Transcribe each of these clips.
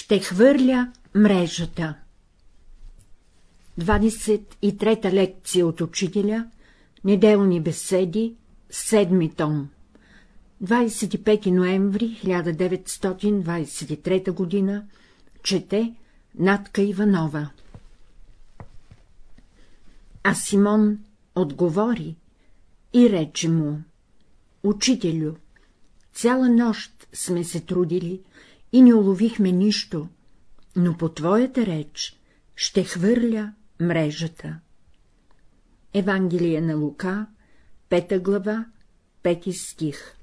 Ще хвърля мрежата 23-та лекция от учителя, неделни беседи, седми том 25 ноември 1923 г. Чете Натка Иванова А Симон отговори и рече му — Учителю, цяла нощ сме се трудили и не уловихме нищо, но по твоята реч ще хвърля мрежата. Евангелие на Лука, пета глава, пети стих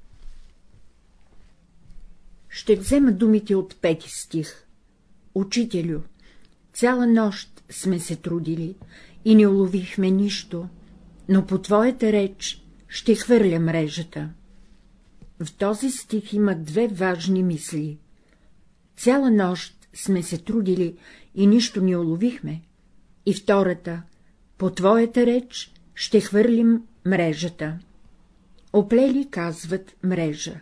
Ще взема думите от пети стих. Учителю, цяла нощ сме се трудили и не уловихме нищо, но по твоята реч ще хвърля мрежата. В този стих има две важни мисли. Цяла нощ сме се трудили и нищо не уловихме, и втората — по твоята реч ще хвърлим мрежата. Оплели казват мрежа.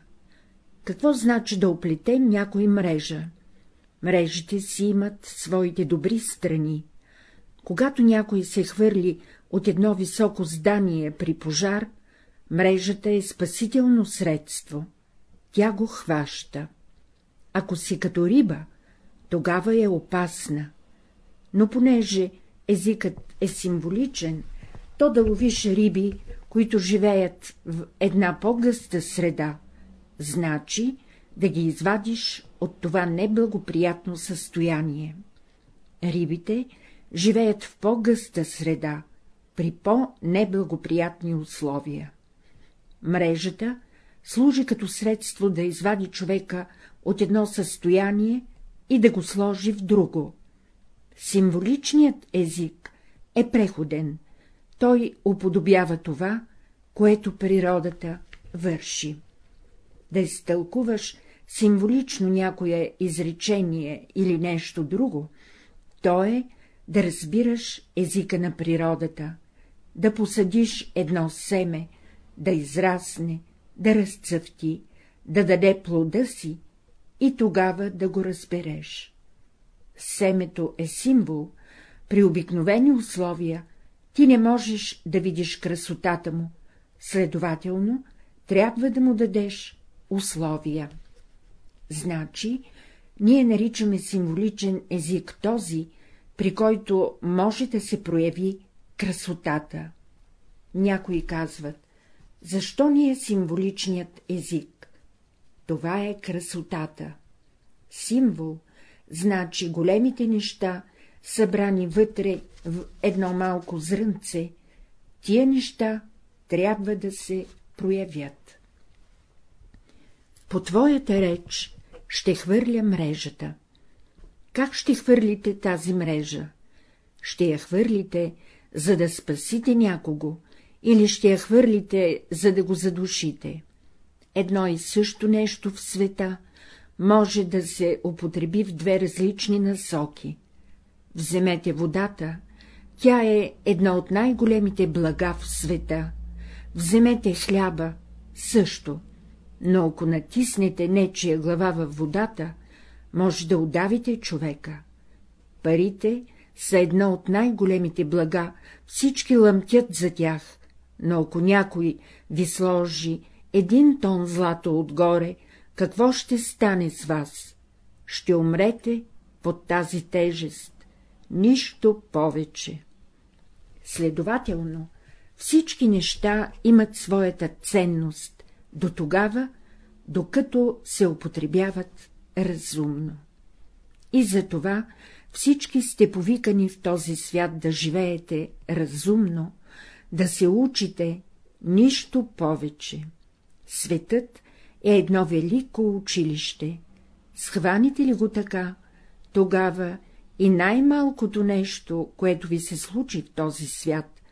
Какво значи да оплетем някой мрежа? Мрежите си имат своите добри страни. Когато някой се хвърли от едно високо здание при пожар, мрежата е спасително средство. Тя го хваща. Ако си като риба, тогава е опасна. Но понеже езикът е символичен, то да ловиш риби, които живеят в една по-гъста среда, значи да ги извадиш от това неблагоприятно състояние. Рибите живеят в по-гъста среда, при по-неблагоприятни условия. Мрежата служи като средство да извади човека от едно състояние и да го сложи в друго. Символичният език е преходен, той уподобява това, което природата върши. Да изтълкуваш символично някое изречение или нещо друго, то е да разбираш езика на природата, да посадиш едно семе, да израсне, да разцъфти, да даде плода си и тогава да го разбереш. Семето е символ, при обикновени условия ти не можеш да видиш красотата му, следователно трябва да му дадеш условия. Значи, ние наричаме символичен език този, при който може да се прояви красотата. Някои казват, защо ни е символичният език? Това е красотата. Символ значи големите неща, събрани вътре в едно малко зрънце, тия неща трябва да се проявят. По твоята реч ще хвърля мрежата. Как ще хвърлите тази мрежа? Ще я хвърлите, за да спасите някого, или ще я хвърлите, за да го задушите? Едно и също нещо в света може да се употреби в две различни насоки. Вземете водата, тя е една от най-големите блага в света. Вземете хляба, също, но ако натиснете нечия глава във водата, може да удавите човека. Парите са едно от най-големите блага, всички лъмтят за тях, но ако някой ви сложи един тон злато отгоре, какво ще стане с вас? Ще умрете под тази тежест, нищо повече. Следователно, всички неща имат своята ценност до тогава, докато се употребяват разумно. И за това всички сте повикани в този свят да живеете разумно, да се учите, нищо повече. Светът е едно велико училище. Схваните ли го така, тогава и най-малкото нещо, което ви се случи в този свят,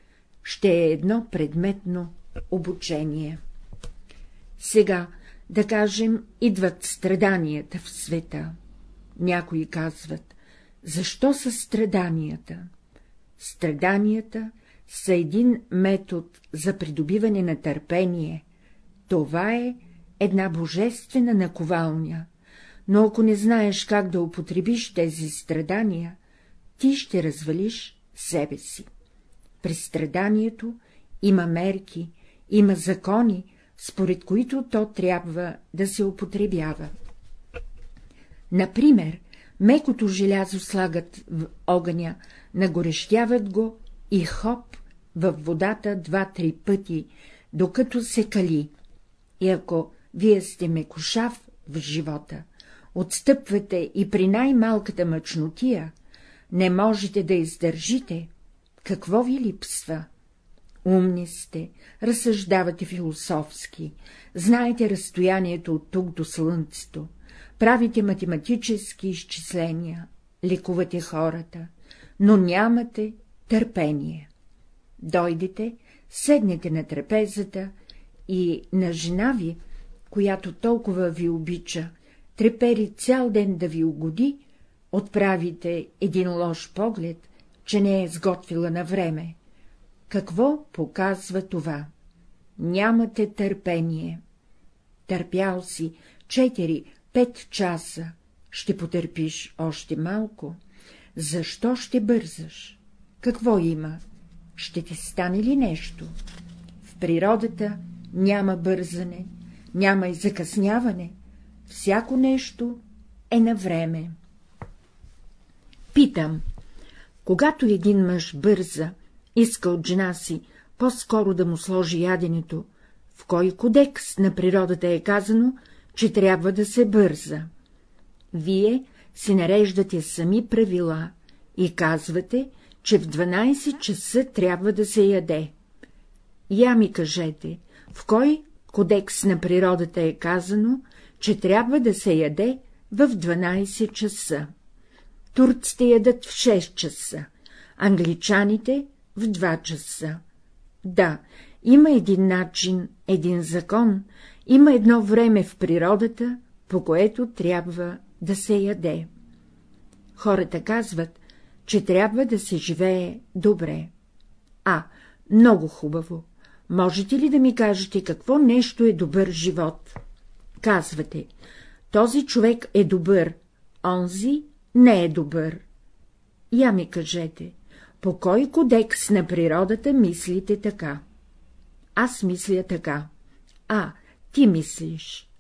ще е едно предметно обучение. Сега, да кажем, идват страданията в света. Някои казват, защо са страданията? Страданията са един метод за придобиване на търпение. Това е една божествена наковалня. но ако не знаеш как да употребиш тези страдания, ти ще развалиш себе си. При страданието има мерки, има закони, според които то трябва да се употребява. Например, мекото желязо слагат в огъня, нагорещяват го и хоп във водата два-три пъти, докато се кали. И ако вие сте мекошав в живота, отстъпвате и при най-малката мъчнотия, не можете да издържите, какво ви липсва? Умни сте, разсъждавате философски, знаете разстоянието от тук до слънцето, правите математически изчисления, лекувате хората, но нямате търпение. Дойдете, седнете на трапезата и на жена ви, която толкова ви обича, трепери цял ден да ви угоди, отправите един лош поглед, че не е сготвила на време. Какво показва това? Нямате търпение. Търпял си четири, пет часа, ще потърпиш още малко. Защо ще бързаш? Какво има? Ще ти стане ли нещо? В природата няма бързане, няма и закъсняване, всяко нещо е на време. Питам, когато един мъж бърза, иска от жена си по-скоро да му сложи яденето, в кой кодекс на природата е казано, че трябва да се бърза? Вие си нареждате сами правила и казвате, че в 12 часа трябва да се яде. Я ми кажете, в кой кодекс на природата е казано, че трябва да се яде в 12 часа? Турците ядат в 6 часа, англичаните в 2 часа. Да, има един начин, един закон, има едно време в природата, по което трябва да се яде. Хората казват, че трябва да се живее добре. А, много хубаво. Можете ли да ми кажете, какво нещо е добър живот? Казвате, този човек е добър, онзи не е добър. Я ми кажете, по кой кодекс на природата мислите така? Аз мисля така. А, ти мислиш.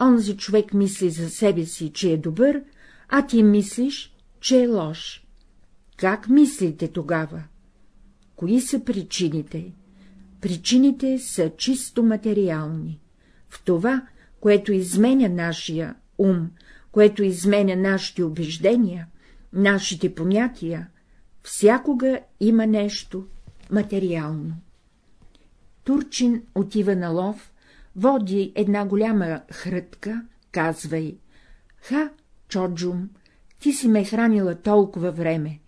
Онзи човек мисли за себе си, че е добър, а ти мислиш, че е лош. Как мислите тогава? Кои са причините? Причините са чисто материални. В това, което изменя нашия ум, което изменя нашите убеждения, нашите понятия, всякога има нещо материално. Турчин отива на лов, води една голяма хрътка, казва й — Ха, Чоджум, ти си ме хранила толкова време,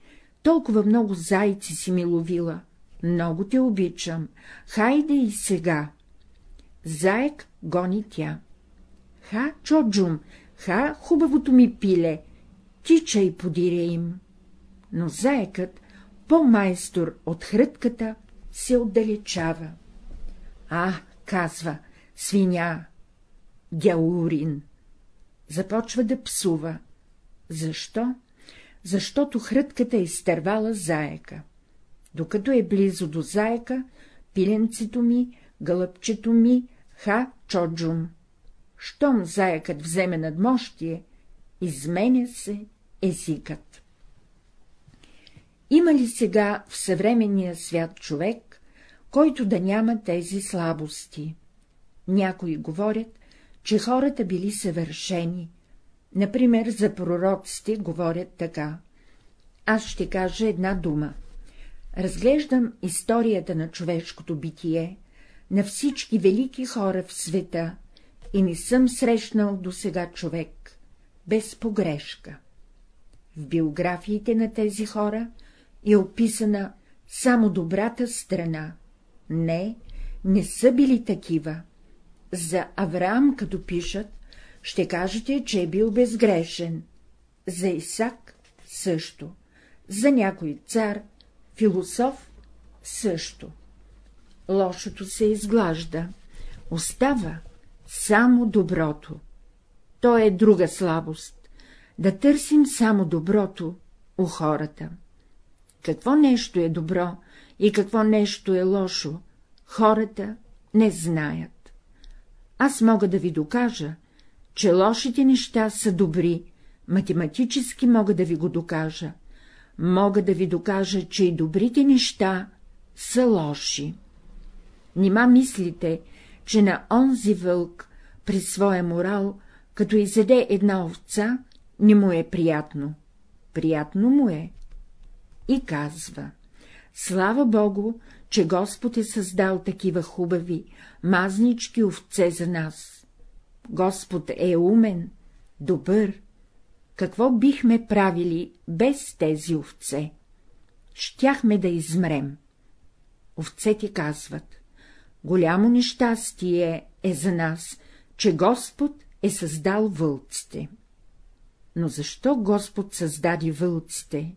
толкова много зайци си ми ловила, много те обичам, хайде и сега. Заек гони тя. Ха, Чоджум, ха, хубавото ми пиле, тича и подиря им. Но заекът, по-майстор от хрътката, се отдалечава. А, казва, свиня, гяурин. Започва да псува. Защо? Защото хрътката е изтървала заека. Докато е близо до заека, пиленцето ми, гълъбчето ми, ха чоджум. Щом заекът вземе надмощие, изменя се езикът. Има ли сега в съвременния свят човек, който да няма тези слабости? Някои говорят, че хората били съвършени. Например, за пророците говорят така. Аз ще кажа една дума. Разглеждам историята на човешкото битие, на всички велики хора в света и не съм срещнал до сега човек без погрешка. В биографиите на тези хора е описана само добрата страна. Не, не са били такива. За Авраам, като пишат, ще кажете, че е бил безгрешен. За Исак също. За някой цар, философ също. Лошото се изглажда. Остава само доброто. то е друга слабост — да търсим само доброто у хората. Какво нещо е добро и какво нещо е лошо, хората не знаят. Аз мога да ви докажа, че лошите неща са добри, математически мога да ви го докажа. Мога да ви докажа, че и добрите неща са лоши. Нима мислите, че на онзи вълк при своя морал, като изеде една овца, не му е приятно. Приятно му е. И казва — слава Богу, че Господ е създал такива хубави, мазнички овце за нас. Господ е умен, добър. Какво бихме правили без тези овце? Щяхме да измрем. Овцете казват — голямо нещастие е за нас, че Господ е създал вълците. Но защо Господ създаде вълците?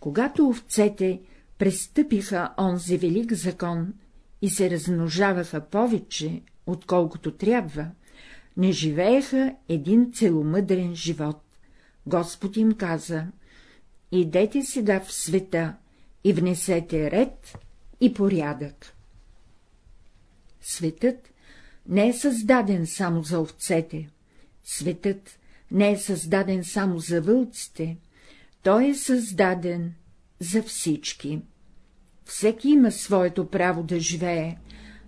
Когато овцете престъпиха онзи велик закон и се размножаваха повече, отколкото трябва, не живееха един целомъдрен живот. Господ им каза — идете сега в света и внесете ред и порядък. Светът не е създаден само за овцете, светът не е създаден само за вълците, той е създаден за всички. Всеки има своето право да живее,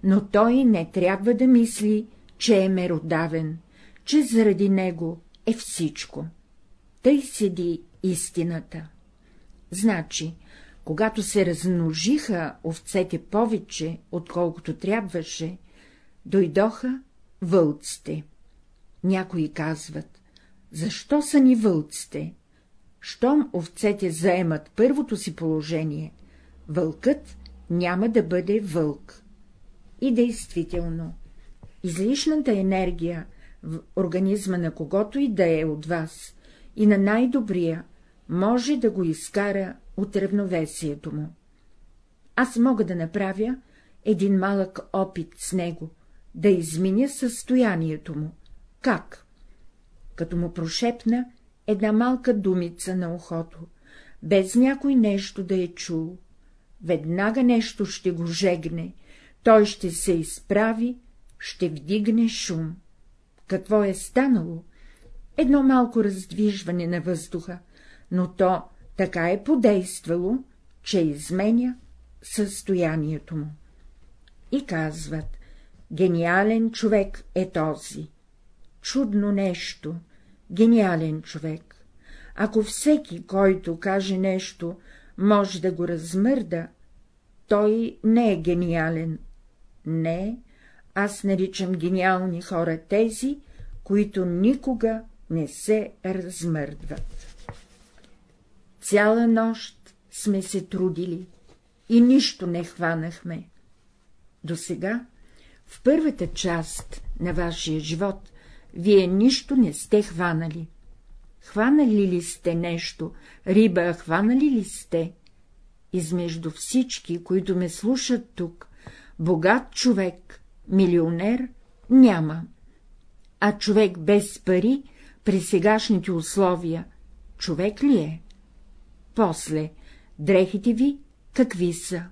но той не трябва да мисли, че е меродавен, че заради него е всичко. Тъй седи истината. Значи, когато се размножиха овцете повече, отколкото трябваше, дойдоха вълците. Някои казват, защо са ни вълците? Щом овцете заемат първото си положение, вълкът няма да бъде вълк. И действително, излишната енергия в организма на когото и да е от вас, и на най-добрия, може да го изкара от равновесието му. Аз мога да направя един малък опит с него, да изменя състоянието му. Как? Като му прошепна една малка думица на ухото, без някой нещо да е чул, веднага нещо ще го жегне, той ще се изправи, ще вдигне шум. Какво е станало? Едно малко раздвижване на въздуха, но то така е подействало, че изменя състоянието му. И казват, гениален човек е този. Чудно нещо, гениален човек. Ако всеки, който каже нещо, може да го размърда, той не е гениален. Не, аз наричам гениални хора тези, които никога не се размърдват. Цяла нощ сме се трудили и нищо не хванахме. До сега, в първата част на вашия живот, вие нищо не сте хванали. Хванали ли сте нещо, риба хванали ли сте? Измежду всички, които ме слушат тук, богат човек, милионер няма. А човек без пари, при сегашните условия, човек ли е? После, дрехите ви какви са?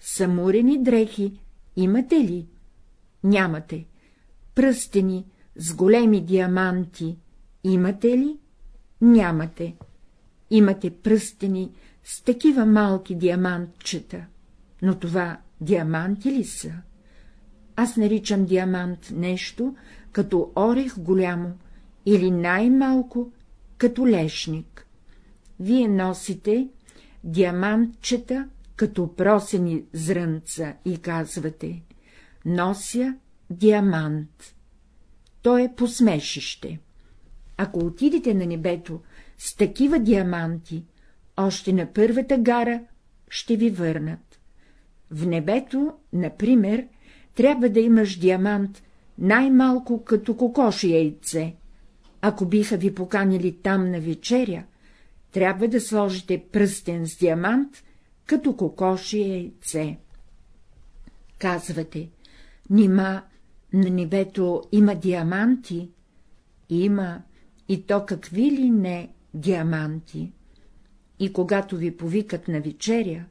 Самурени дрехи имате ли? Нямате. Пръстени с големи диаманти имате ли? Нямате. Имате пръстени с такива малки диамантчета, но това диаманти ли са? Аз наричам диамант нещо, като орех голямо или най-малко като лешник. Вие носите диамантчета като просени зрънца и казвате — нося диамант. То е посмешище. Ако отидете на небето с такива диаманти, още на първата гара ще ви върнат. В небето, например, трябва да имаш диамант най-малко като кокоши яйце. Ако биха ви поканили там на вечеря, трябва да сложите пръстен с диамант, като кокоши яйце. Казвате, нима на небето има диаманти? Има и то какви ли не диаманти. И когато ви повикат на вечеря,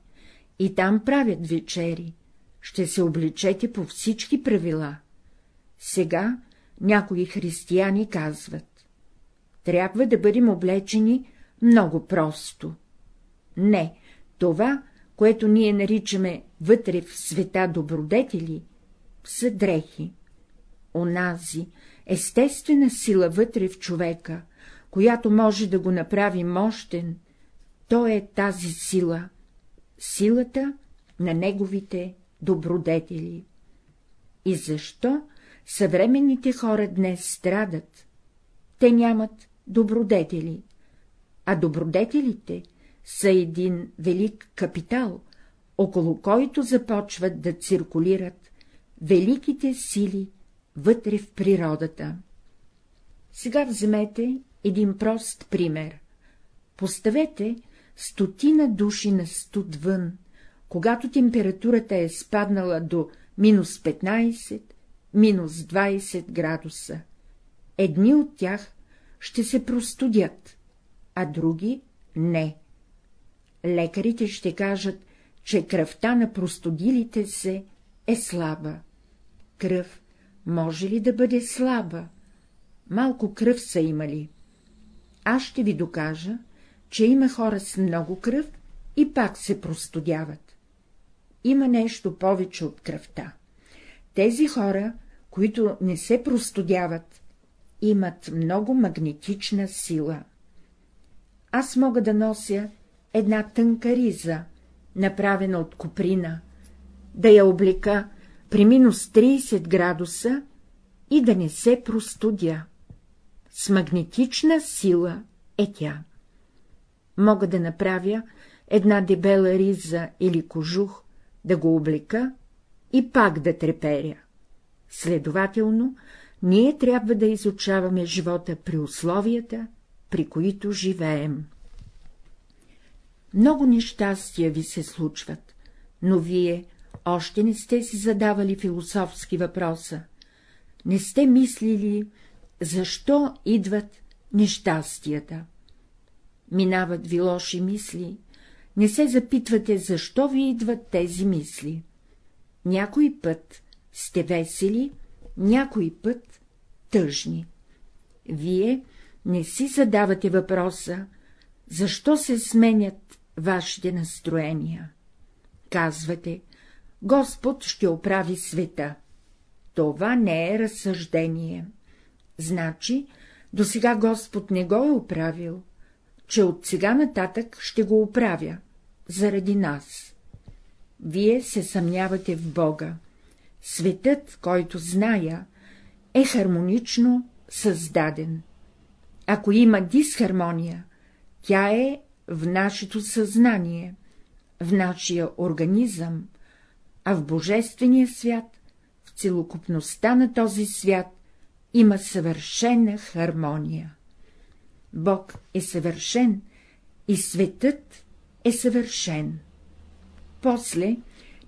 и там правят вечери, ще се обличете по всички правила. Сега някои християни казват — трябва да бъдем облечени много просто. Не, това, което ние наричаме вътре в света добродетели, са дрехи. Онази естествена сила вътре в човека, която може да го направи мощен, то е тази сила, силата на неговите добродетели. И защо съвременните хора днес страдат? Те нямат добродетели, а добродетелите са един велик капитал, около който започват да циркулират великите сили вътре в природата. Сега вземете един прост пример. Поставете стотина души на студ вън, когато температурата е спаднала до минус 15, минус 20 градуса. Едни от тях ще се простудят, а други — не. Лекарите ще кажат, че кръвта на простудилите се е слаба. Кръв може ли да бъде слаба? Малко кръв са имали. Аз ще ви докажа, че има хора с много кръв и пак се простудяват. Има нещо повече от кръвта. Тези хора, които не се простудяват, имат много магнетична сила. Аз мога да нося една тънка риза, направена от коприна, да я облека при минус 30 градуса и да не се простудя. С магнетична сила е тя. Мога да направя една дебела риза или кожух, да го облека и пак да треперя. Следователно, ние трябва да изучаваме живота при условията, при които живеем. Много нещастия ви се случват, но вие още не сте си задавали философски въпроса, не сте мислили, защо идват нещастията. Минават ви лоши мисли, не се запитвате, защо ви идват тези мисли. Някой път сте весели, някой път тъжни. Вие не си задавате въпроса, защо се сменят вашите настроения. Казвате, Господ ще оправи света. Това не е разсъждение. Значи, до сега Господ не го е оправил, че от сега нататък ще го оправя, заради нас. Вие се съмнявате в Бога. Светът, който зная, е хармонично създаден. Ако има дисхармония, тя е в нашето съзнание, в нашия организъм, а в Божествения свят, в целокупността на този свят, има съвършена хармония. Бог е съвършен и светът е съвършен. После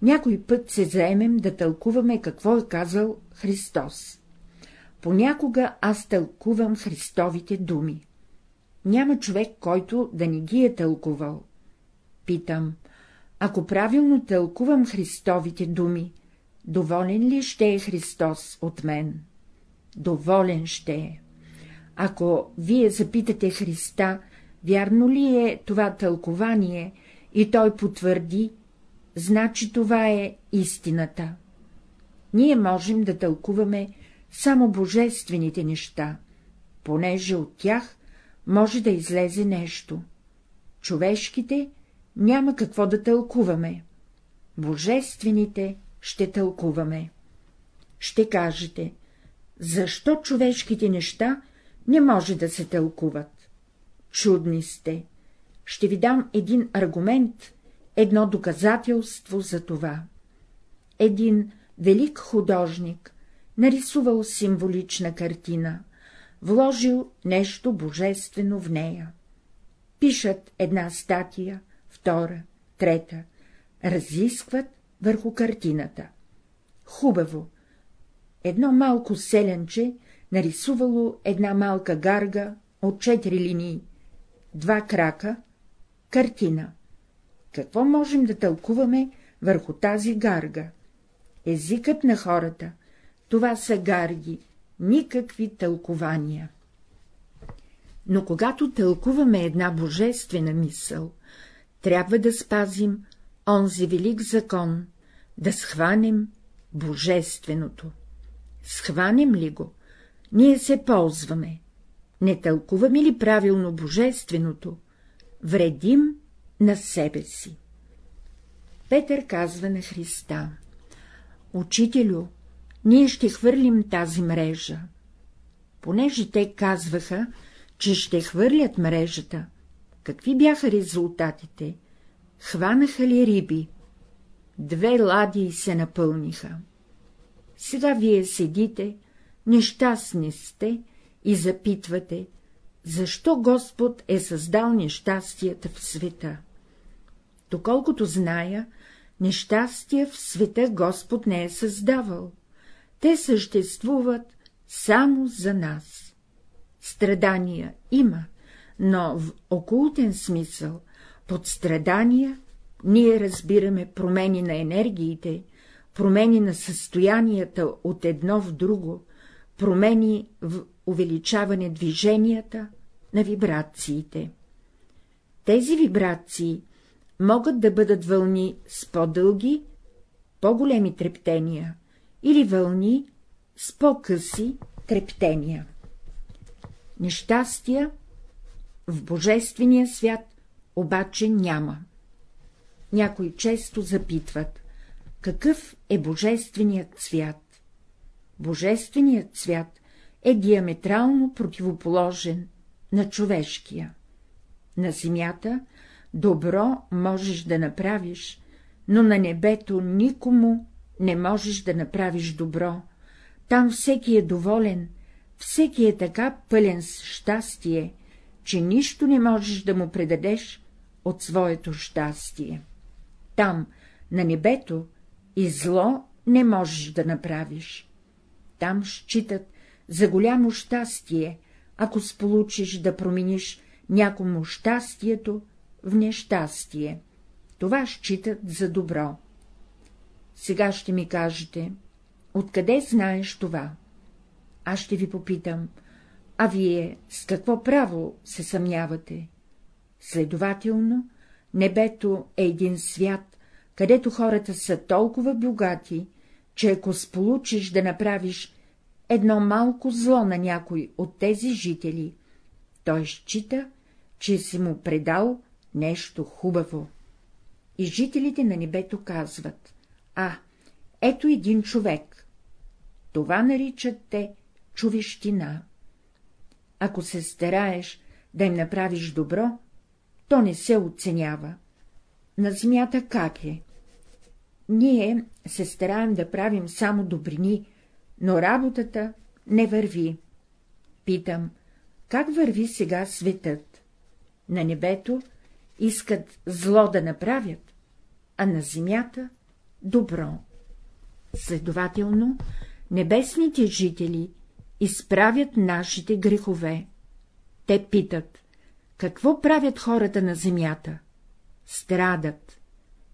някой път се заемем да тълкуваме какво е казал Христос. Понякога аз тълкувам Христовите думи. Няма човек, който да не ги е тълкувал. Питам, ако правилно тълкувам Христовите думи, доволен ли ще е Христос от мен? Доволен ще е. Ако вие запитате Христа, вярно ли е това тълкование, и той потвърди, значи това е истината. Ние можем да тълкуваме само божествените неща, понеже от тях може да излезе нещо. Човешките няма какво да тълкуваме. Божествените ще тълкуваме. Ще кажете, защо човешките неща не може да се тълкуват? Чудни сте. Ще ви дам един аргумент, едно доказателство за това. Един велик художник нарисувал символична картина, вложил нещо божествено в нея. Пишат една статия, втора, трета, разискват върху картината. Хубаво. Едно малко селенче нарисувало една малка гарга от четири линии, два крака, картина. Какво можем да тълкуваме върху тази гарга? Езикът на хората — това са гарги, никакви тълкования. Но когато тълкуваме една божествена мисъл, трябва да спазим онзи велик закон, да схванем божественото. Схванем ли го, ние се ползваме. Не тълкуваме ли правилно божественото, вредим на себе си. Петър казва на Христа — Учителю, ние ще хвърлим тази мрежа. Понеже те казваха, че ще хвърлят мрежата, какви бяха резултатите? Хванаха ли риби? Две ладии се напълниха. Сега вие седите, нещастни сте и запитвате, защо Господ е създал нещастията в света. Доколкото зная, нещастия в света Господ не е създавал. Те съществуват само за нас. Страдания има, но в окултен смисъл, под страдания, ние разбираме промени на енергиите, промени на състоянията от едно в друго, промени в увеличаване движенията на вибрациите. Тези вибрации могат да бъдат вълни с по-дълги, по-големи трептения или вълни с по-къси трептения. Нещастия в Божествения свят обаче няма. Някои често запитват, какъв е Божественият свят. Божественият свят е диаметрално противоположен на човешкия. На земята добро можеш да направиш, но на небето никому не можеш да направиш добро. Там всеки е доволен, всеки е така пълен с щастие, че нищо не можеш да му предадеш от своето щастие. Там, на небето, и зло не можеш да направиш. Там считат за голямо щастие, ако сполучиш да промениш някому щастието в нещастие. Това считат за добро. Сега ще ми кажете, откъде знаеш това? Аз ще ви попитам, а вие с какво право се съмнявате? Следователно, небето е един свят, където хората са толкова богати, че ако сполучиш да направиш едно малко зло на някой от тези жители, той счита, че си му предал нещо хубаво. И жителите на небето казват — а, ето един човек. Това наричат те човещина. Ако се стараеш да им направиш добро, то не се оценява. На земята как е? Ние се стараем да правим само добрини, но работата не върви. Питам, как върви сега светът? На небето искат зло да направят, а на земята — добро. Следователно, небесните жители изправят нашите грехове. Те питат, какво правят хората на земята? Страдат.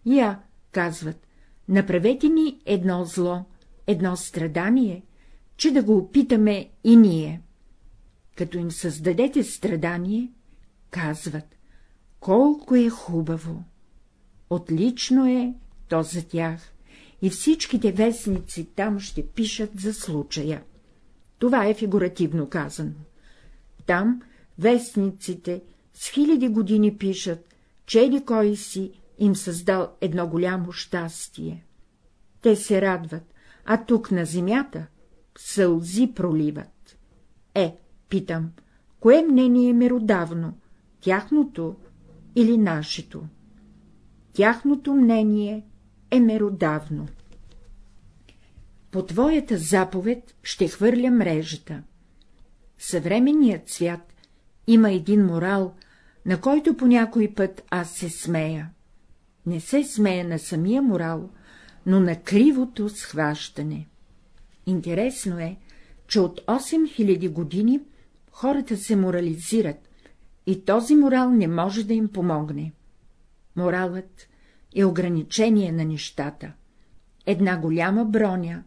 Я, казват, направете ни едно зло, едно страдание, че да го опитаме и ние. Като им създадете страдание, казват, колко е хубаво. Отлично е то за тях, и всичките вестници там ще пишат за случая. Това е фигуративно казано. Там вестниците с хиляди години пишат, че еди кой си им създал едно голямо щастие. Те се радват, а тук на земята сълзи проливат. Е, питам, кое мнение е меродавно, тяхното или нашето? Тяхното мнение е меродавно. По твоята заповед ще хвърля мрежата. Съвременният свят има един морал, на който по някой път аз се смея. Не се смея на самия морал, но на кривото схващане. Интересно е, че от 8000 години хората се морализират и този морал не може да им помогне. Моралът е ограничение на нещата. Една голяма броня,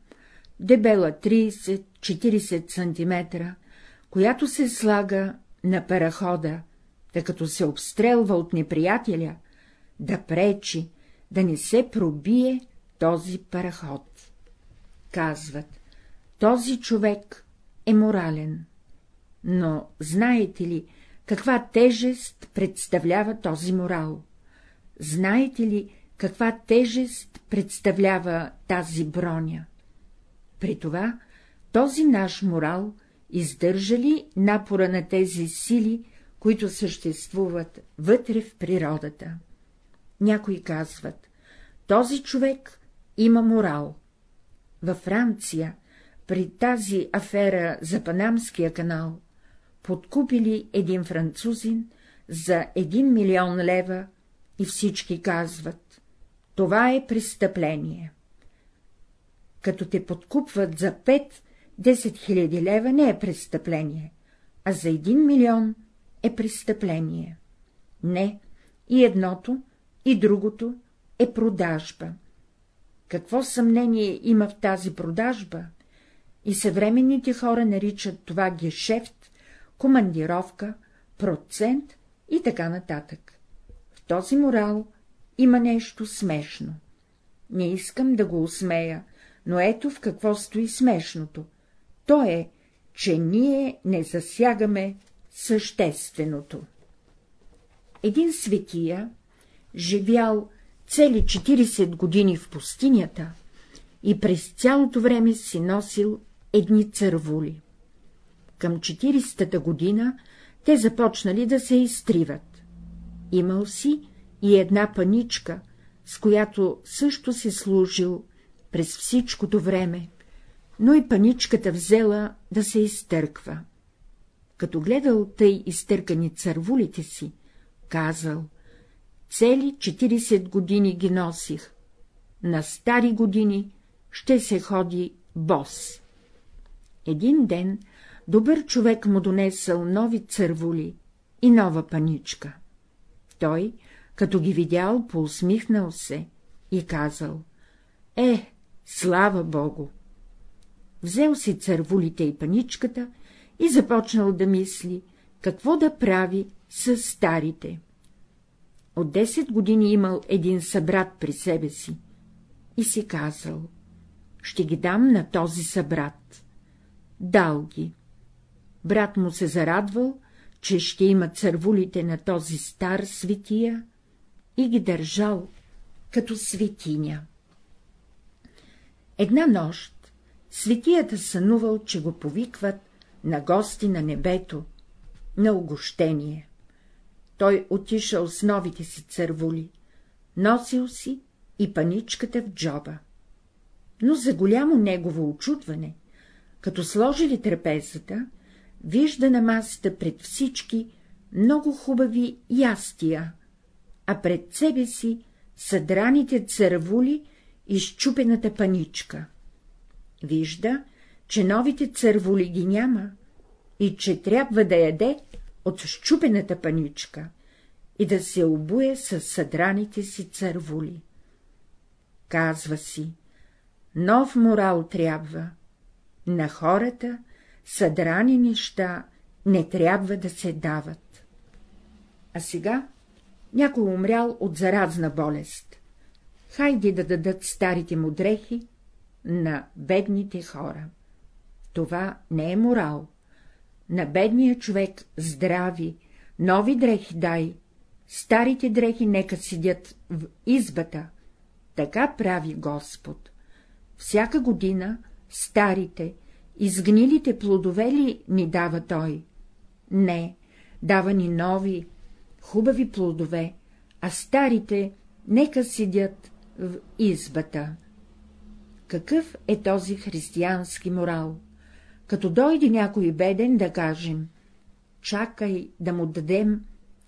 дебела 30-40 см, която се слага на парахода, тъй като се обстрелва от неприятеля, да пречи, да не се пробие този параход. Казват, този човек е морален. Но знаете ли, каква тежест представлява този морал? Знаете ли, каква тежест представлява тази броня? При това, този наш морал издържа ли напора на тези сили, които съществуват вътре в природата? Някои казват, този човек има морал. Във Франция, при тази афера за Панамския канал, подкупили един французин за един милион лева и всички казват — това е престъпление. Като те подкупват за 5-10 хиляди лева не е престъпление, а за един милион е престъпление. Не, и едното, и другото е продажба. Какво съмнение има в тази продажба? И съвременните хора наричат това гешефт, командировка, процент и така нататък. В този морал има нещо смешно. Не искам да го усмея, но ето в какво стои смешното. То е, че ние не засягаме същественото. Един светия, живял цели 40 години в пустинята и през цялото време си носил едни цървули. Към 40-та година те започнали да се изтриват. Имал си и една паничка, с която също се служил през всичкото време, но и паничката взела да се изтърква. Като гледал тъй изтъркани цървулите си, казал Цели 40 години ги носих. На стари години ще се ходи бос. Един ден добър човек му донесъл нови цървули и нова паничка. Той, като ги видял, поусмихнал се и казал — Е, слава Богу! Взел си цървулите и паничката и започнал да мисли, какво да прави с старите. От 10 години имал един събрат при себе си и си казал — ще ги дам на този събрат. Дал ги. Брат му се зарадвал, че ще има цървулите на този стар светия и ги държал като светиня. Една нощ светията сънувал, че го повикват на гости на небето, на огощение. Той отишъл с новите си цървули, носил си и паничката в джоба. Но за голямо негово очудване, като сложили трапезата, вижда на масата пред всички много хубави ястия, а пред себе си съдраните цървули и щупената паничка. Вижда, че новите цървули ги няма и че трябва да яде от щупената паничка и да се обуе с съдраните си цървули. Казва си, нов морал трябва, на хората съдрани неща не трябва да се дават. А сега някой умрял от заразна болест. Хайде да дадат старите му дрехи на бедните хора. Това не е морал. На бедния човек здрави, нови дрехи дай, старите дрехи нека седят в избата. Така прави Господ. Всяка година старите, изгнилите плодове ли ни дава Той? Не, дава ни нови, хубави плодове, а старите нека седят в избата. Какъв е този християнски морал? Като дойде някой беден, да кажем, чакай да му дадем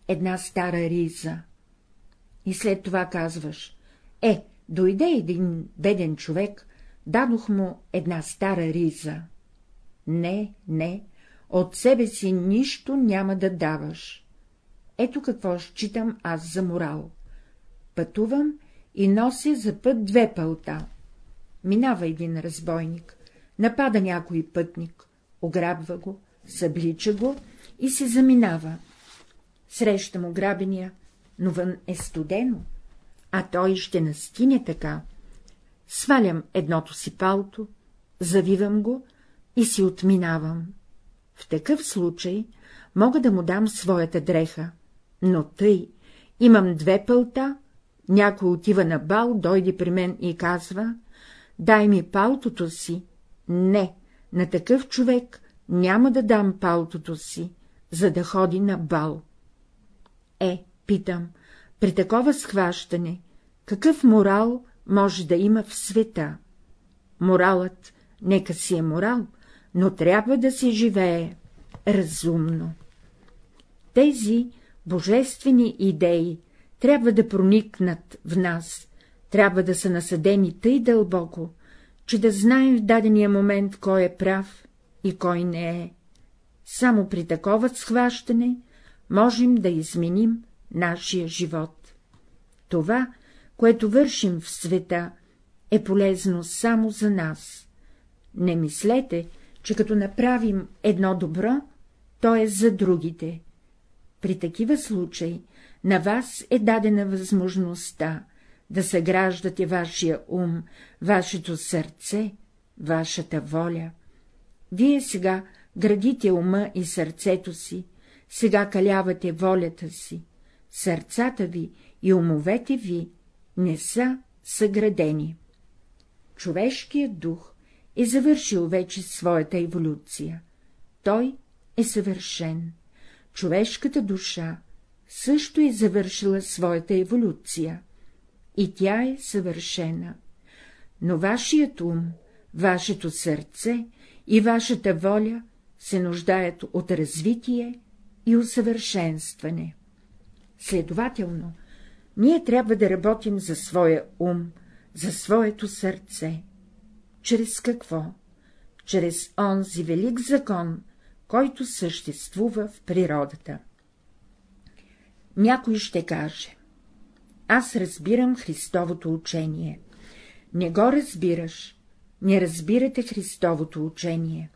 една стара риза. И след това казваш, е, дойде един беден човек, дадох му една стара риза. Не, не, от себе си нищо няма да даваш. Ето какво считам аз за морал. Пътувам и нося за път две пълта. Минава един разбойник, напада някой пътник, ограбва го, съблича го и се заминава. Среща му грабения, но вън е студено, а той ще настине така. Свалям едното си палто, завивам го и си отминавам. В такъв случай мога да му дам своята дреха, но тъй, имам две пълта, някой отива на бал, дойде при мен и казва — дай ми палтото си. Не, на такъв човек няма да дам палтото си, за да ходи на бал. Е, питам, при такова схващане, какъв морал може да има в света? Моралът, нека си е морал, но трябва да се живее разумно. Тези божествени идеи трябва да проникнат в нас, трябва да са насъдени тъй дълбоко, че да знаем в дадения момент кой е прав и кой не е. Само при такова схващане можем да изменим нашия живот. Това, което вършим в света, е полезно само за нас. Не мислете, че като направим едно добро, то е за другите. При такива случаи на вас е дадена възможността да съграждате вашия ум, вашето сърце, вашата воля. Вие сега градите ума и сърцето си, сега калявате волята си, сърцата ви и умовете ви не са съградени. Човешкият дух е завършил вече своята еволюция. Той е съвършен. Човешката душа също е завършила своята еволюция. И тя е съвършена. Но вашият ум, вашето сърце и вашата воля се нуждаят от развитие и усъвършенстване. Следователно, ние трябва да работим за своя ум, за своето сърце. Чрез какво? Чрез онзи велик закон, който съществува в природата. Някой ще каже — аз разбирам Христовото учение. Не го разбираш, не разбирате Христовото учение.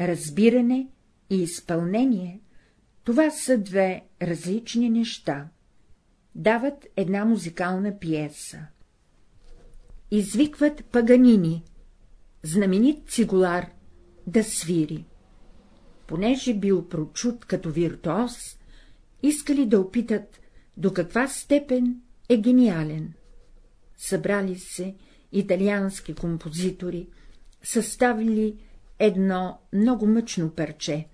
Разбиране и изпълнение — това са две различни неща. Дават една музикална пиеса. Извикват паганини, знаменит цигулар, да свири. Понеже бил прочут като виртуоз, искали да опитат до каква степен е гениален. Събрали се италиански композитори, съставили едно много мъчно парче,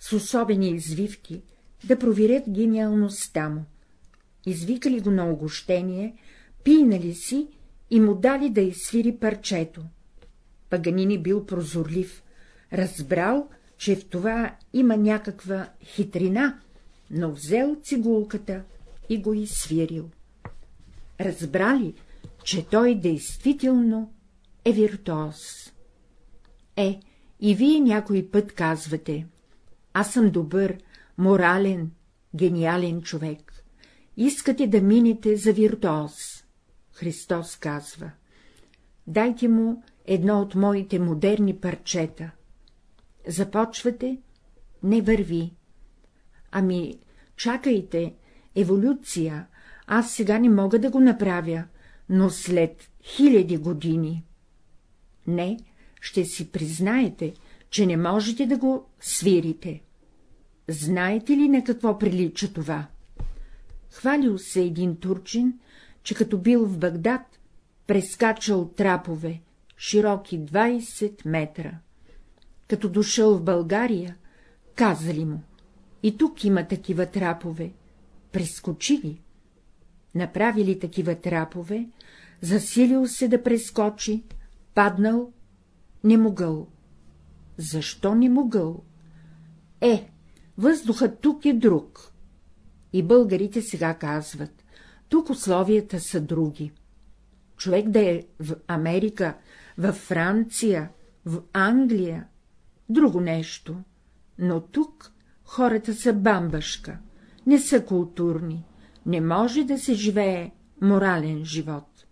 с особени извивки, да проверят гениалността му. Извикали го на огощение, пийнали си и му дали да изсвири парчето. Паганини бил прозорлив, разбрал, че в това има някаква хитрина, но взел цигулката и го изсвирил. Разбрали, че той действително е виртуоз. Е, и вие някой път казвате, аз съм добър, морален, гениален човек. Искате да минете за виртуоз. Христос казва, дайте му едно от моите модерни парчета. Започвате, не върви. Ами, чакайте, еволюция, аз сега не мога да го направя, но след хиляди години. Не, ще си признаете, че не можете да го свирите. Знаете ли на какво прилича това? Хвалил се един турчин, че като бил в Багдад, прескачал трапове, широки 20 метра. Като дошъл в България, казали му, и тук има такива трапове, прескочили. Направили такива трапове, засилил се да прескочи, паднал, не могъл. Защо не могъл? Е, въздухът тук е друг. И българите сега казват, тук условията са други. Човек да е в Америка, в Франция, в Англия, друго нещо, но тук хората са бамбашка, не са културни, не може да се живее морален живот.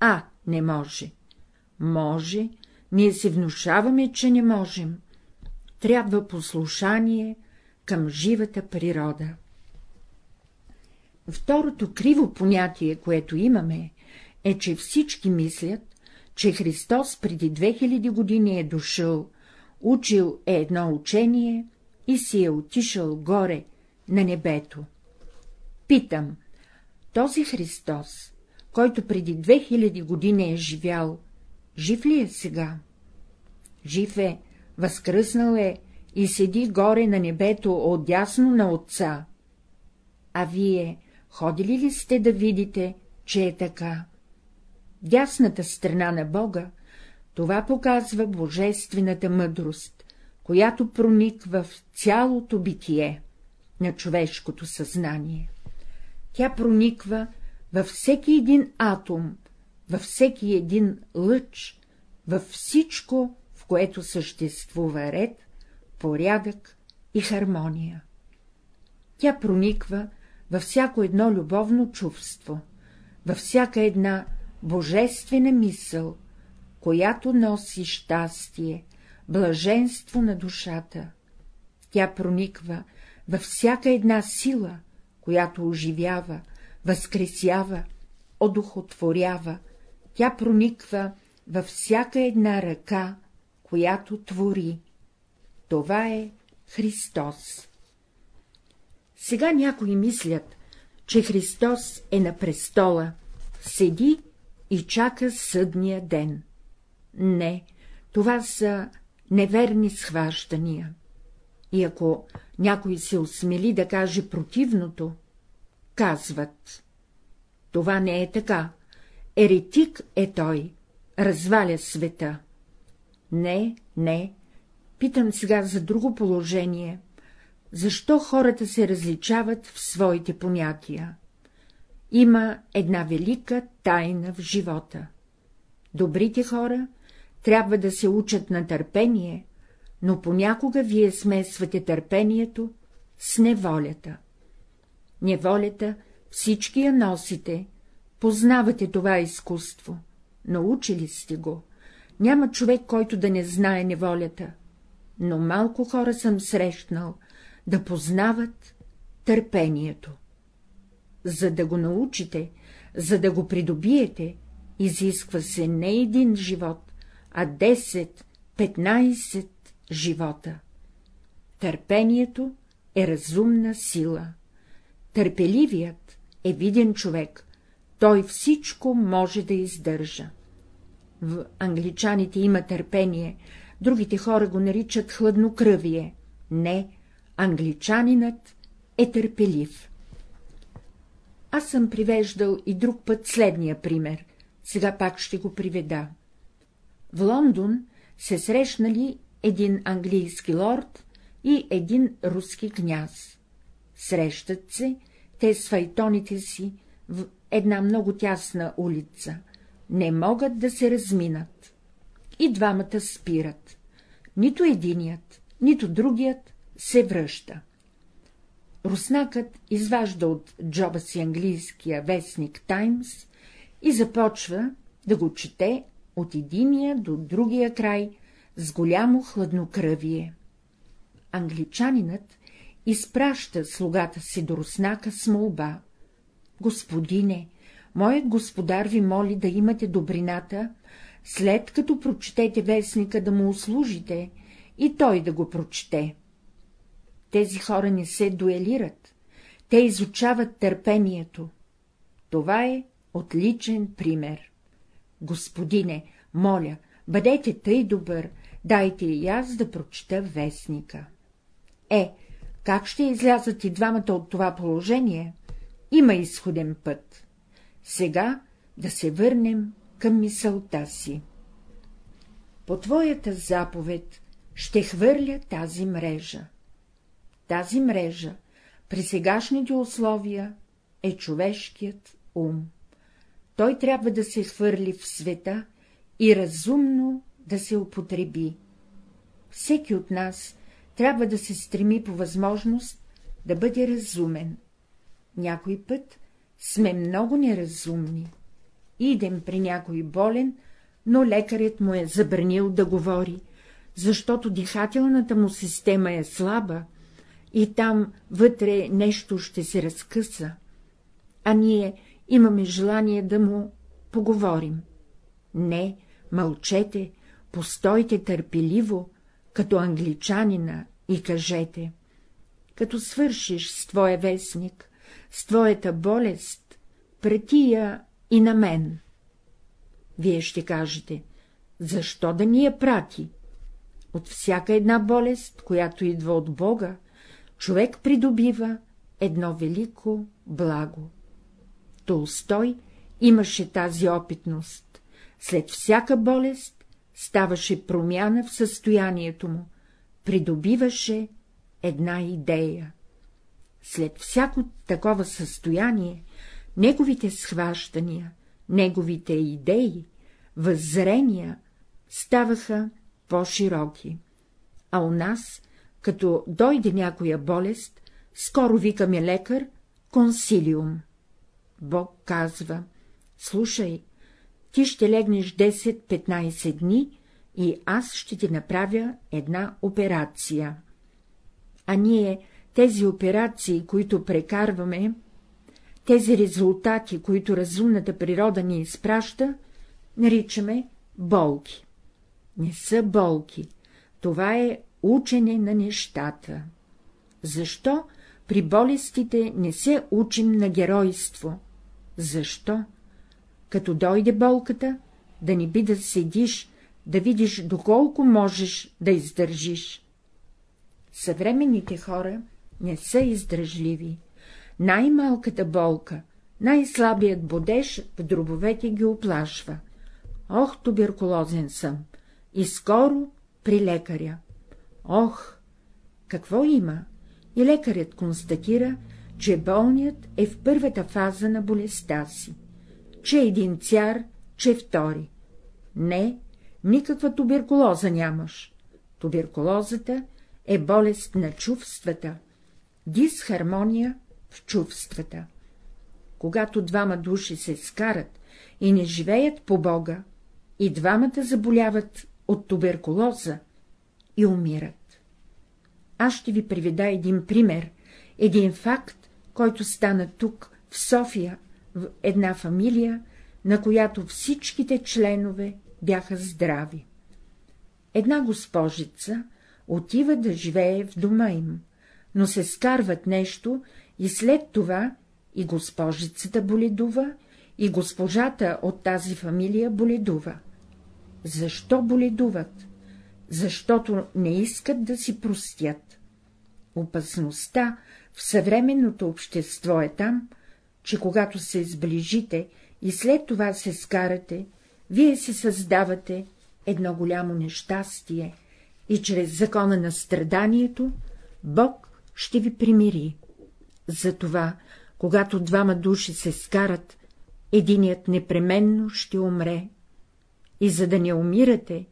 А, не може. Може, ние се внушаваме, че не можем. Трябва послушание към живата природа. Второто криво понятие, което имаме, е, че всички мислят, че Христос преди 2000 години е дошъл, учил е едно учение и си е отишъл горе, на небето. Питам, този Христос, който преди 2000 години е живял, жив ли е сега? Жив е, възкръснал е и седи горе на небето отдясно на Отца. А вие ходили ли сте да видите, че е така? Дясната страна на Бога, това показва божествената мъдрост, която прониква в цялото битие на човешкото съзнание. Тя прониква във всеки един атом, във всеки един лъч, във всичко, в което съществува ред, порядък и хармония. Тя прониква във всяко едно любовно чувство, във всяка една божествена мисъл, която носи щастие, блаженство на душата. Тя прониква във всяка една сила, която оживява, възкресява, одухотворява, тя прониква във всяка една ръка, която твори. Това е Христос. Сега някои мислят, че Христос е на престола, седи и чака съдния ден. Не, това са неверни схващания. И ако някой се осмели да каже противното, казват. Това не е така. Еретик е той, разваля света. Не, не, питам сега за друго положение. Защо хората се различават в своите понятия? Има една велика тайна в живота. Добрите хора трябва да се учат на търпение, но понякога вие смесвате търпението с неволята. Неволята всички я носите, познавате това изкуство, научили сте го, няма човек, който да не знае неволята, но малко хора съм срещнал да познават търпението. За да го научите, за да го придобиете, изисква се не един живот, а 10-15 живота. Търпението е разумна сила. Търпеливият е виден човек, той всичко може да издържа. В англичаните има търпение, другите хора го наричат хладнокръвие. Не, англичанинът е търпелив. Аз съм привеждал и друг път следния пример, сега пак ще го приведа. В Лондон се срещнали един английски лорд и един руски княз. Срещат се те с файтоните си в една много тясна улица, не могат да се разминат. И двамата спират. Нито единият, нито другият се връща. Руснакът изважда от джоба си английския вестник Таймс и започва да го чете от единия до другия край с голямо хладнокръвие. Англичанинът изпраща слугата си до Руснака с молба. Господине, моят господар ви моли да имате добрината, след като прочетете вестника да му услужите и той да го прочете. Тези хора не се дуелират, те изучават търпението. Това е отличен пример. Господине, моля, бъдете тъй добър, дайте и аз да прочета вестника. Е, как ще излязат и двамата от това положение? Има изходен път. Сега да се върнем към мисълта си. По твоята заповед ще хвърля тази мрежа. Тази мрежа при сегашните условия е човешкият ум. Той трябва да се хвърли в света и разумно да се употреби. Всеки от нас трябва да се стреми по възможност да бъде разумен. Някой път сме много неразумни. Идем при някой болен, но лекарят му е забранил да говори, защото дихателната му система е слаба и там вътре нещо ще се разкъса, а ние имаме желание да му поговорим. Не, мълчете, постойте търпеливо, като англичанина, и кажете — като свършиш с твоя вестник, с твоята болест, прети и на мен. Вие ще кажете — защо да ни я прати? От всяка една болест, която идва от Бога, човек придобива едно велико благо. Толстой имаше тази опитност. След всяка болест ставаше промяна в състоянието му, придобиваше една идея. След всяко такова състояние, неговите схващания, неговите идеи, въззрения ставаха по-широки. А у нас, като дойде някоя болест, скоро викаме лекар, консилиум. Бог казва, слушай, ти ще легнеш 10-15 дни и аз ще ти направя една операция. А ние тези операции, които прекарваме, тези резултати, които разумната природа ни изпраща, наричаме болки. Не са болки, това е учене на нещата. Защо при болестите не се учим на геройство? Защо? Като дойде болката, да не би да седиш, да видиш доколко можеш да издържиш. Съвременните хора не са издръжливи. Най-малката болка, най-слабият бодеж в дробовете ги оплашва. Ох, туберкулозен съм! И скоро при лекаря. Ох, какво има? И лекарят констатира, че болният е в първата фаза на болестта си, че един цяр, че втори. Не, никаква туберкулоза нямаш. Туберкулозата е болест на чувствата, дисхармония в чувствата. Когато двама души се скарат и не живеят по Бога, и двамата заболяват от туберкулоза и умират. Аз ще ви приведа един пример, един факт, който стана тук, в София, в една фамилия, на която всичките членове бяха здрави. Една госпожица отива да живее в дома им, но се скарват нещо и след това и госпожицата боледува, и госпожата от тази фамилия боледува. Защо боледуват? Защото не искат да си простят. Опасността в съвременното общество е там, че когато се сближите и след това се скарате, вие си създавате едно голямо нещастие и чрез закона на страданието Бог ще ви примири. Затова, когато двама души се скарат, единият непременно ще умре. И за да не умирате,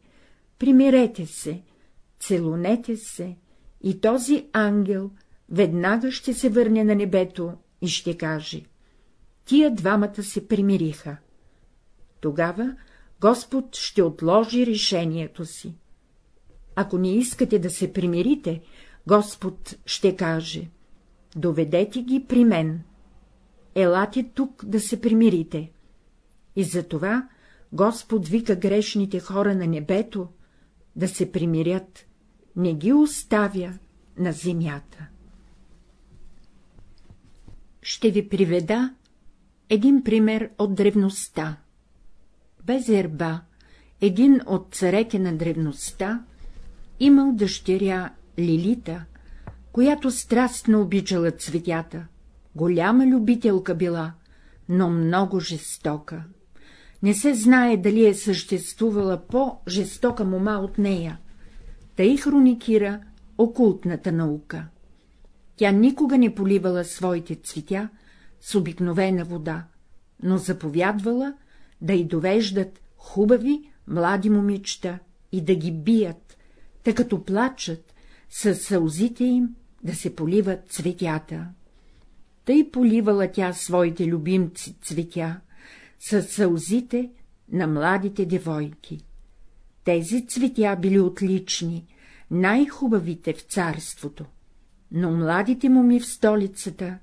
примирете се, целунете се, и този ангел веднага ще се върне на небето и ще каже — тия двамата се примириха. Тогава Господ ще отложи решението си. Ако не искате да се примирите, Господ ще каже — доведете ги при мен. Елате тук да се примирите. И затова Господ вика грешните хора на небето да се примирят, не ги оставя на земята. Ще ви приведа един пример от древността. Безерба, един от царете на древността, имал дъщеря Лилита, която страстно обичала цветята, голяма любителка била, но много жестока. Не се знае дали е съществувала по-жестока мома от нея. Тъй хроникира окултната наука. Тя никога не поливала своите цветя с обикновена вода, но заповядвала да й довеждат хубави млади момичета и да ги бият, тъй като плачат, със сълзите им да се поливат цветята. Тъй поливала тя своите любимци цветя, със сълзите на младите девойки. Тези цветя били отлични, най-хубавите в царството, но младите моми в столицата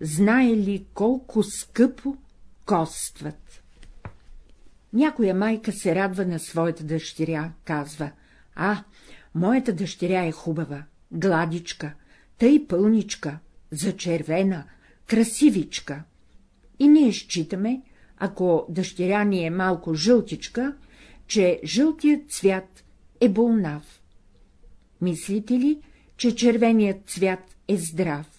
знаели колко скъпо костват. Някоя майка се радва на своята дъщеря, казва, а, моята дъщеря е хубава, гладичка, тъй пълничка, зачервена, красивичка. И ние считаме, ако дъщеря ни е малко жълтичка, че жълтият цвят е болнав. Мислите ли, че червеният цвят е здрав?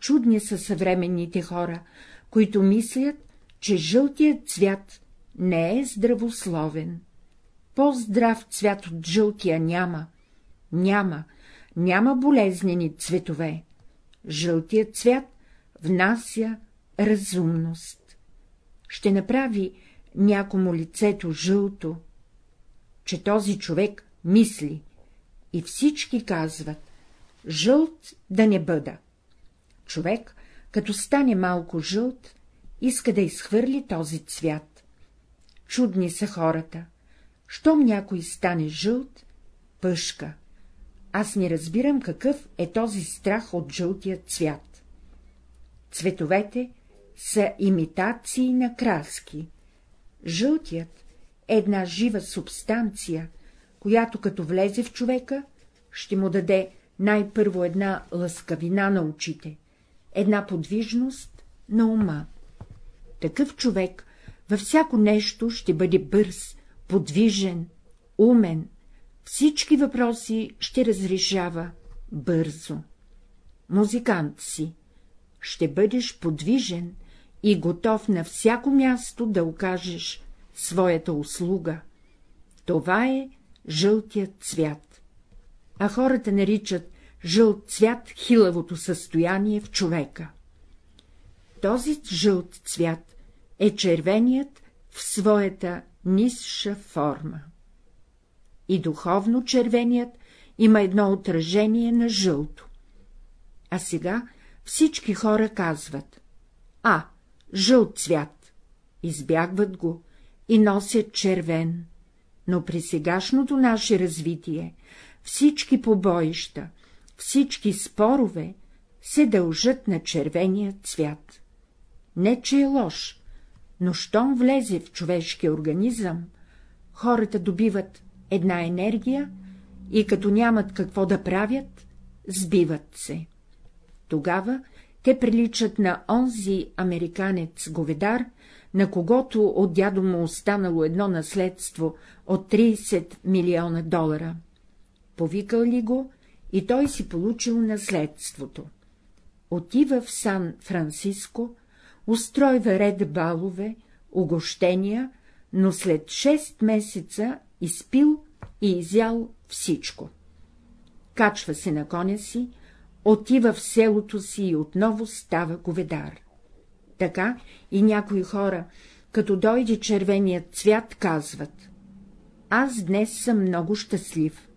Чудни са съвременните хора, които мислят, че жълтият цвят не е здравословен. По-здрав цвят от жълтия няма. Няма, няма болезнени цветове. Жълтият цвят внася разумност. Ще направи някому лицето жълто, че този човек мисли, и всички казват — жълт да не бъда. Човек, като стане малко жълт, иска да изхвърли този цвят. Чудни са хората. Щом някой стане жълт, пъшка. Аз не разбирам какъв е този страх от жълтия цвят. Цветовете са имитации на краски. Жълтият е една жива субстанция, която като влезе в човека, ще му даде най-първо една лъскавина на очите, една подвижност на ума. Такъв човек във всяко нещо ще бъде бърз, подвижен, умен, всички въпроси ще разрешава бързо. Музикант си, ще бъдеш подвижен и готов на всяко място да окажеш своята услуга. Това е жълтият цвят. А хората наричат жълт цвят хилавото състояние в човека. Този жълт цвят е червеният в своята нисша форма. И духовно червеният има едно отражение на жълто. А сега всички хора казват — а, жълт цвят, избягват го и носят червен, но при сегашното наше развитие всички побоища, всички спорове се дължат на червения цвят. Не, че е лош, но щом влезе в човешкия организъм, хората добиват една енергия и като нямат какво да правят, сбиват се. Тогава те приличат на онзи американец-говедар, на когото от дядо му останало едно наследство от 30 милиона долара. Повикал ли го и той си получил наследството. Отива в Сан-Франциско, устройва ред балове, угощения, но след 6 месеца изпил и изял всичко. Качва се на коня си, отива в селото си и отново става говедар. Така и някои хора, като дойде червеният цвят, казват — аз днес съм много щастлив.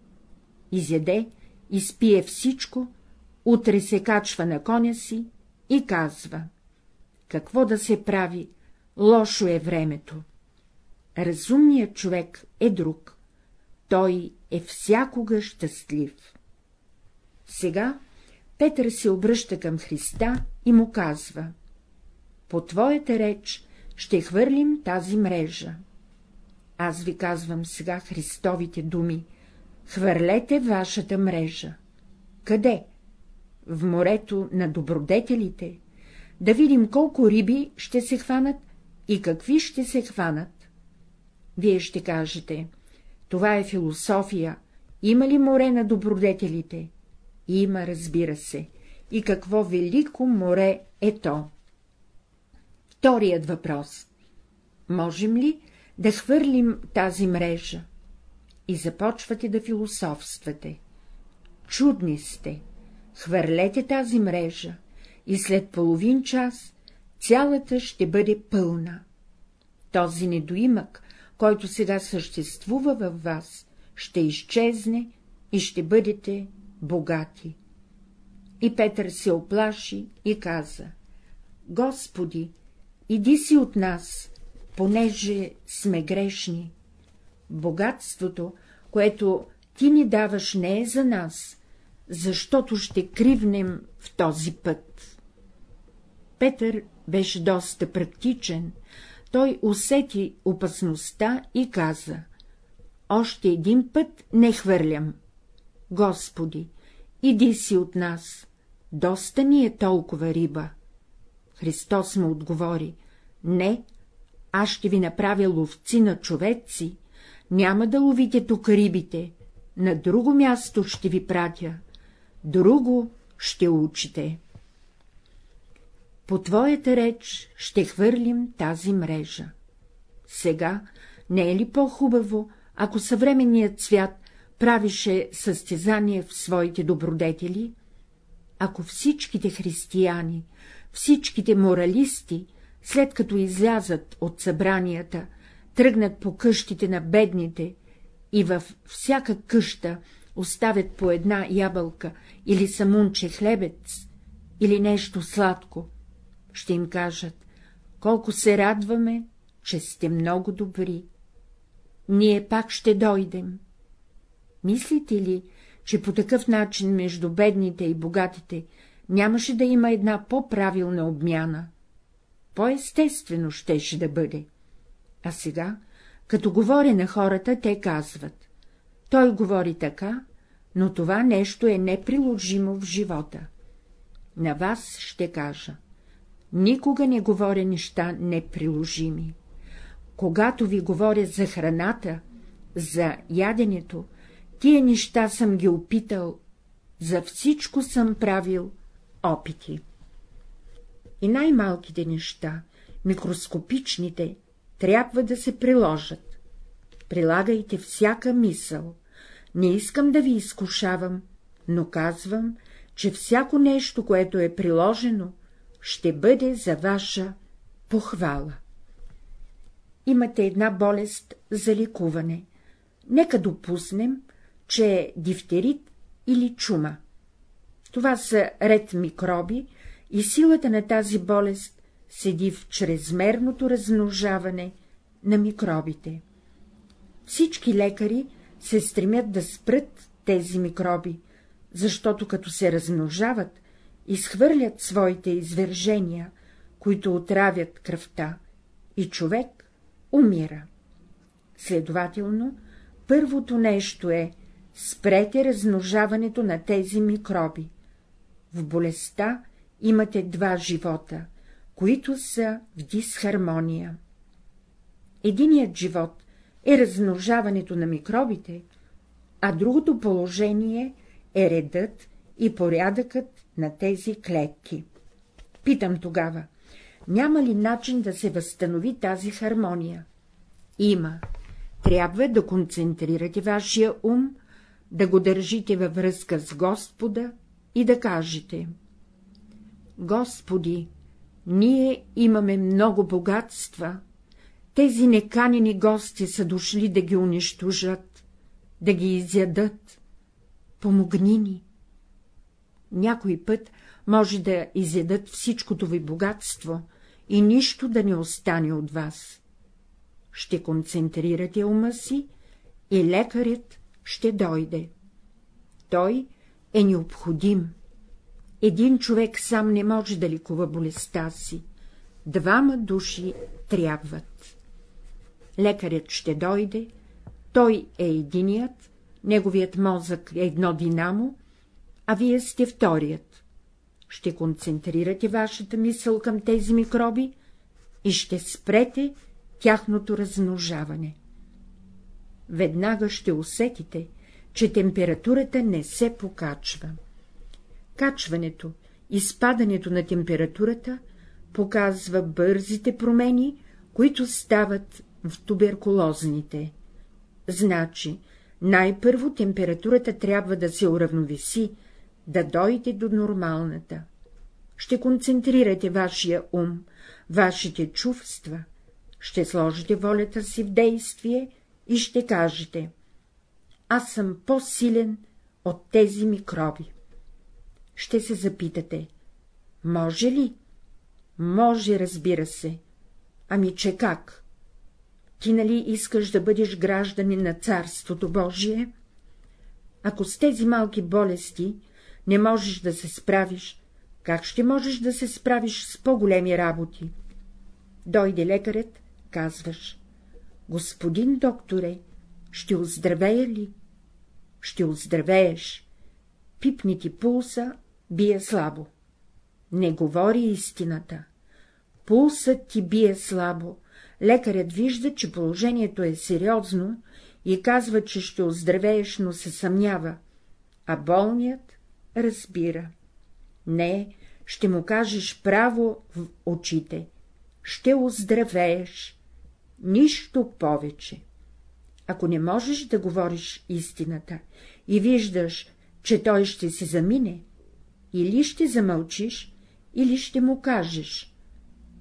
Изяде, изпие всичко, утре се качва на коня си и казва — какво да се прави, лошо е времето. Разумният човек е друг, той е всякога щастлив. Сега Петър се обръща към Христа и му казва — по твоята реч ще хвърлим тази мрежа. Аз ви казвам сега Христовите думи — хвърлете вашата мрежа. Къде? В морето на добродетелите, да видим колко риби ще се хванат и какви ще се хванат. Вие ще кажете, това е философия, има ли море на добродетелите? Има, разбира се. И какво велико море е то? Вторият въпрос. Можем ли да хвърлим тази мрежа? И започвате да философствате. Чудни сте. Хвърлете тази мрежа и след половин час цялата ще бъде пълна. Този недоимък, който сега съществува във вас, ще изчезне и ще бъдете богати. И Петър се оплаши и каза — Господи, иди си от нас, понеже сме грешни. Богатството, което ти ни даваш, не е за нас, защото ще кривнем в този път. Петър беше доста практичен, той усети опасността и каза — още един път не хвърлям. Господи, иди си от нас, доста ни е толкова риба. Христос му отговори — не, аз ще ви направя ловци на човеци, няма да ловите тук рибите, на друго място ще ви пратя, друго ще учите. По твоята реч ще хвърлим тази мрежа. Сега не е ли по-хубаво, ако съвременният свят правише състезание в своите добродетели? Ако всичките християни, всичките моралисти, след като излязат от събранията, тръгнат по къщите на бедните и във всяка къща оставят по една ябълка или самунче хлебец, или нещо сладко, ще им кажат, колко се радваме, че сте много добри. Ние пак ще дойдем. Мислите ли, че по такъв начин между бедните и богатите нямаше да има една по-правилна обмяна? По-естествено щеше да бъде. А сега, като говоря на хората, те казват — той говори така, но това нещо е неприложимо в живота. На вас ще кажа — никога не говоря неща неприложими. Когато ви говоря за храната, за яденето, тия неща съм ги опитал, за всичко съм правил опити. И най-малките неща, микроскопичните, трябва да се приложат. Прилагайте всяка мисъл. Не искам да ви изкушавам, но казвам, че всяко нещо, което е приложено, ще бъде за ваша похвала. Имате една болест за ликуване. Нека допуснем, че е дифтерит или чума. Това са ред микроби и силата на тази болест седи в чрезмерното размножаване на микробите. Всички лекари се стремят да спрат тези микроби, защото като се размножават, изхвърлят своите извержения, които отравят кръвта, и човек умира. Следователно, първото нещо е спрете размножаването на тези микроби. В болестта имате два живота, които са в дисхармония. Единият живот е размножаването на микробите, а другото положение е редът и порядъкът на тези клетки. Питам тогава, няма ли начин да се възстанови тази хармония? Има. Трябва да концентрирате вашия ум, да го държите във връзка с Господа и да кажете Господи, ние имаме много богатства, тези неканени гости са дошли да ги унищожат, да ги изядат. Помогни ни. Някой път може да изядат всичкото ви богатство и нищо да не остане от вас. Ще концентрирате ума си и лекарят ще дойде. Той е необходим. Един човек сам не може да ликува болестта си. Двама души трябват. Лекарят ще дойде, той е единият, неговият мозък е едно динамо, а вие сте вторият. Ще концентрирате вашата мисъл към тези микроби и ще спрете тяхното размножаване. Веднага ще усетите, че температурата не се покачва. Качването и спадането на температурата показва бързите промени, които стават в туберкулозните. Значи, най-първо температурата трябва да се уравновеси, да дойде до нормалната. Ще концентрирате вашия ум, вашите чувства, ще сложите волята си в действие и ще кажете ‒ аз съм по-силен от тези микроби. Ще се запитате, може ли? Може, разбира се. Ами че как? Ти нали искаш да бъдеш гражданин на Царството Божие? Ако с тези малки болести не можеш да се справиш, как ще можеш да се справиш с по-големи работи? Дойде лекарят, казваш. Господин докторе, ще оздравея ли? Ще оздравееш. Пипни ти пулса, бие слабо. Не говори истината. Пулсът ти бие слабо. Лекарят вижда, че положението е сериозно и казва, че ще оздравееш, но се съмнява, а болният разбира. Не, ще му кажеш право в очите. Ще оздравееш. Нищо повече. Ако не можеш да говориш истината и виждаш, че той ще се замине, или ще замълчиш, или ще му кажеш.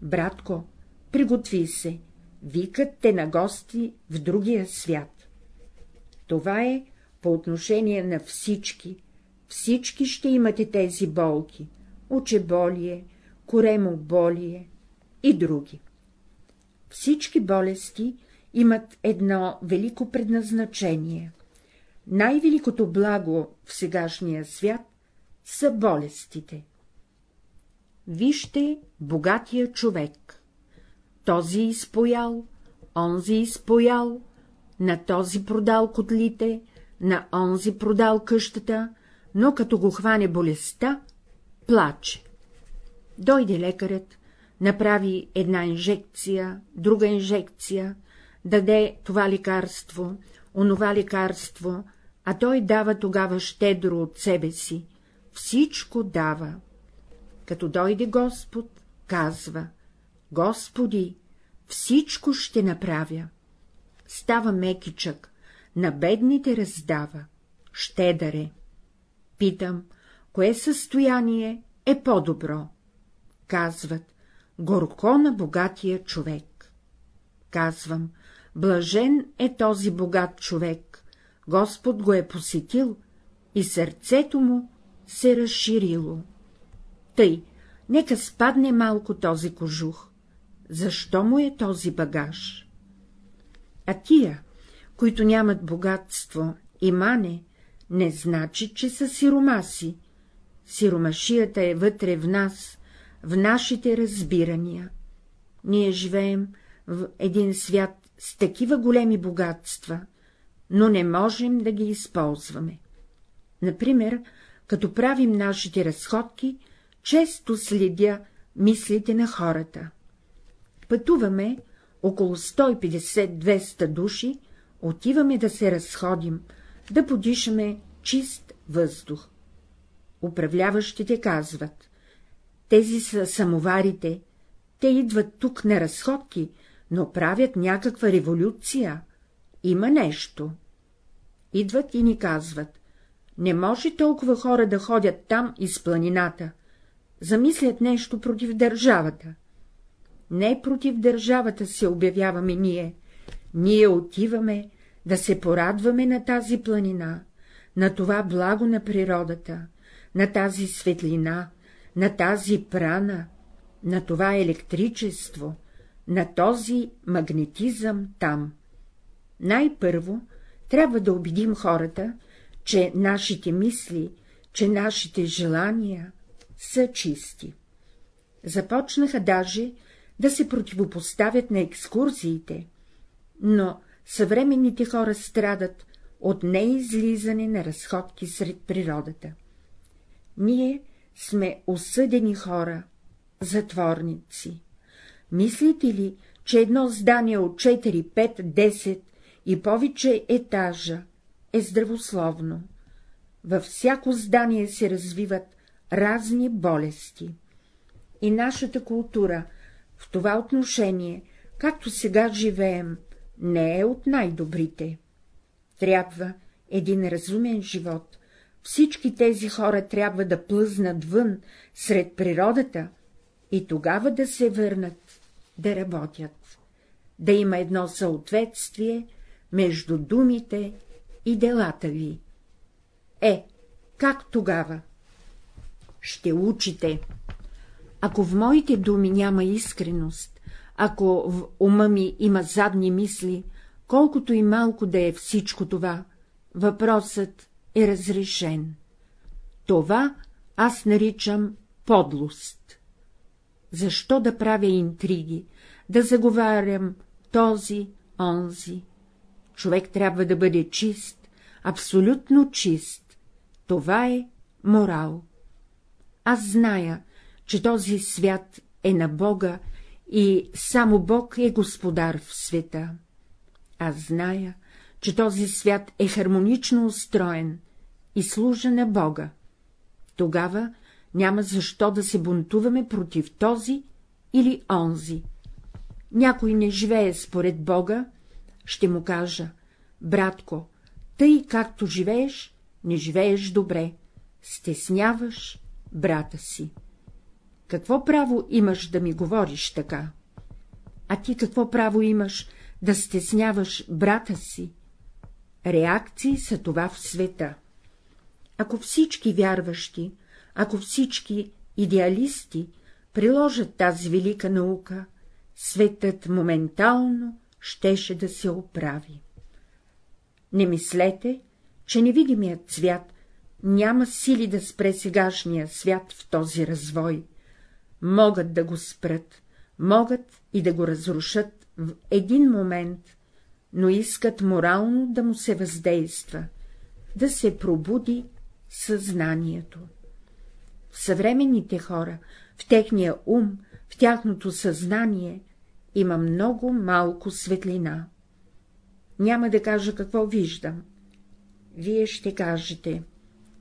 Братко, приготви се, викат те на гости в другия свят. Това е по отношение на всички. Всички ще имате тези болки — очеболие, коремоболие и други. Всички болести имат едно велико предназначение. Най-великото благо в сегашния свят са болестите. Вижте богатия човек. Този изпоял, онзи изпоял, на този продал котлите, на онзи продал къщата, но като го хване болестта, плаче. Дойде лекарят, направи една инжекция, друга инжекция, даде това лекарство, онова лекарство, а той дава тогава щедро от себе си, всичко дава. Като дойде Господ, казва — Господи, всичко ще направя. Става мекичък, на бедните раздава, щедъре. Питам, кое състояние е по-добро? Казват, горко на богатия човек. Казвам, блажен е този богат човек, Господ го е посетил и сърцето му се разширило. Тъй, нека спадне малко този кожух. Защо му е този багаж? А тия, които нямат богатство и мане, не значи, че са сиромаси. Сиромашията е вътре в нас, в нашите разбирания. Ние живеем в един свят с такива големи богатства, но не можем да ги използваме. Например, като правим нашите разходки, често следя мислите на хората. Пътуваме около 150-200 души, отиваме да се разходим, да подишаме чист въздух. Управляващите казват, тези са самоварите, те идват тук на разходки, но правят някаква революция. Има нещо. Идват и ни казват, не може толкова хора да ходят там из планината. Замислят нещо против държавата. Не против държавата се обявяваме ние. Ние отиваме да се порадваме на тази планина, на това благо на природата, на тази светлина, на тази прана, на това електричество, на този магнетизъм там. Най-първо трябва да убедим хората, че нашите мисли, че нашите желания са чисти. Започнаха даже да се противопоставят на екскурзиите, но съвременните хора страдат от неизлизане на разходки сред природата. Ние сме осъдени хора, затворници. Мислите ли, че едно здание от 4, 5, 10 и повече етажа е здравословно? Във всяко здание се развиват разни болести. И нашата култура в това отношение, както сега живеем, не е от най-добрите. Трябва един разумен живот. Всички тези хора трябва да плъзнат вън, сред природата, и тогава да се върнат, да работят, да има едно съответствие между думите и делата ви. Е, Как тогава? Ще учите. Ако в моите думи няма искреност, ако в ума ми има задни мисли, колкото и малко да е всичко това, въпросът е разрешен. Това аз наричам подлост. Защо да правя интриги, да заговарям този, онзи? Човек трябва да бъде чист, абсолютно чист. Това е морал. Аз зная, че този свят е на Бога и само Бог е господар в света. Аз зная, че този свят е хармонично устроен и служа на Бога. Тогава няма защо да се бунтуваме против този или онзи. Някой не живее според Бога, ще му кажа, братко, тъй както живееш, не живееш добре, стесняваш брата си. Какво право имаш да ми говориш така? А ти какво право имаш да стесняваш брата си? Реакции са това в света. Ако всички вярващи, ако всички идеалисти приложат тази велика наука, светът моментално щеше да се оправи. Не мислете, че невидимият свят няма сили да спре сегашния свят в този развой. Могат да го спрат, могат и да го разрушат в един момент, но искат морално да му се въздейства, да се пробуди съзнанието. В съвременните хора, в техния ум, в тяхното съзнание има много малко светлина. Няма да кажа какво виждам. Вие ще кажете,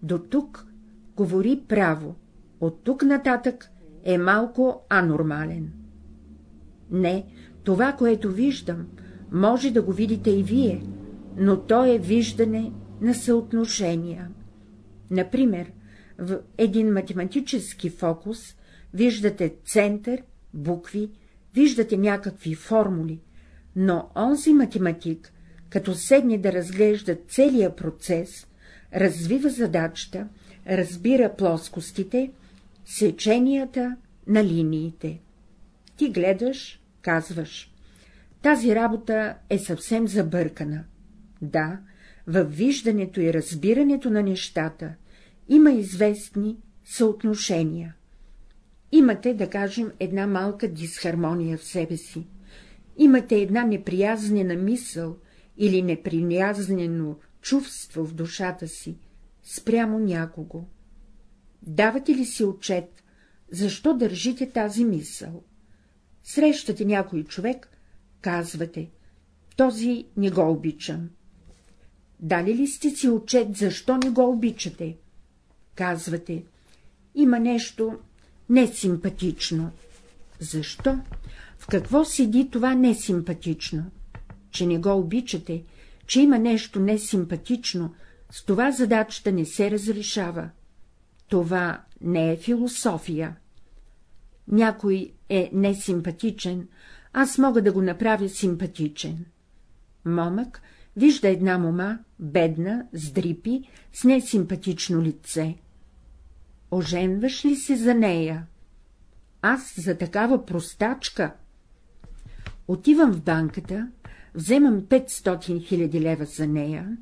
до тук говори право, от тук нататък е малко анормален. Не, това, което виждам, може да го видите и вие, но то е виждане на съотношения. Например, в един математически фокус виждате център, букви, виждате някакви формули, но онзи математик, като седне да разглежда целия процес, развива задачата, разбира плоскостите, сеченията на линиите. Ти гледаш, казваш. Тази работа е съвсем забъркана. Да, във виждането и разбирането на нещата има известни съотношения. Имате, да кажем, една малка дисхармония в себе си. Имате една неприязнена мисъл или неприязнено чувство в душата си спрямо някого. Давате ли си отчет, защо държите тази мисъл? Срещате някой човек, казвате, този не го обичам. Дали ли сте си отчет, защо не го обичате? Казвате, има нещо несимпатично. Защо? В какво седи това несимпатично? Че не го обичате, че има нещо несимпатично, с това задачата не се разрешава. Това не е философия. Някой е несимпатичен, аз мога да го направя симпатичен. Момък вижда една мома, бедна, с дрипи, с несимпатично лице. Оженваш ли се за нея? Аз за такава простачка. Отивам в банката, вземам 500 000 лева за нея,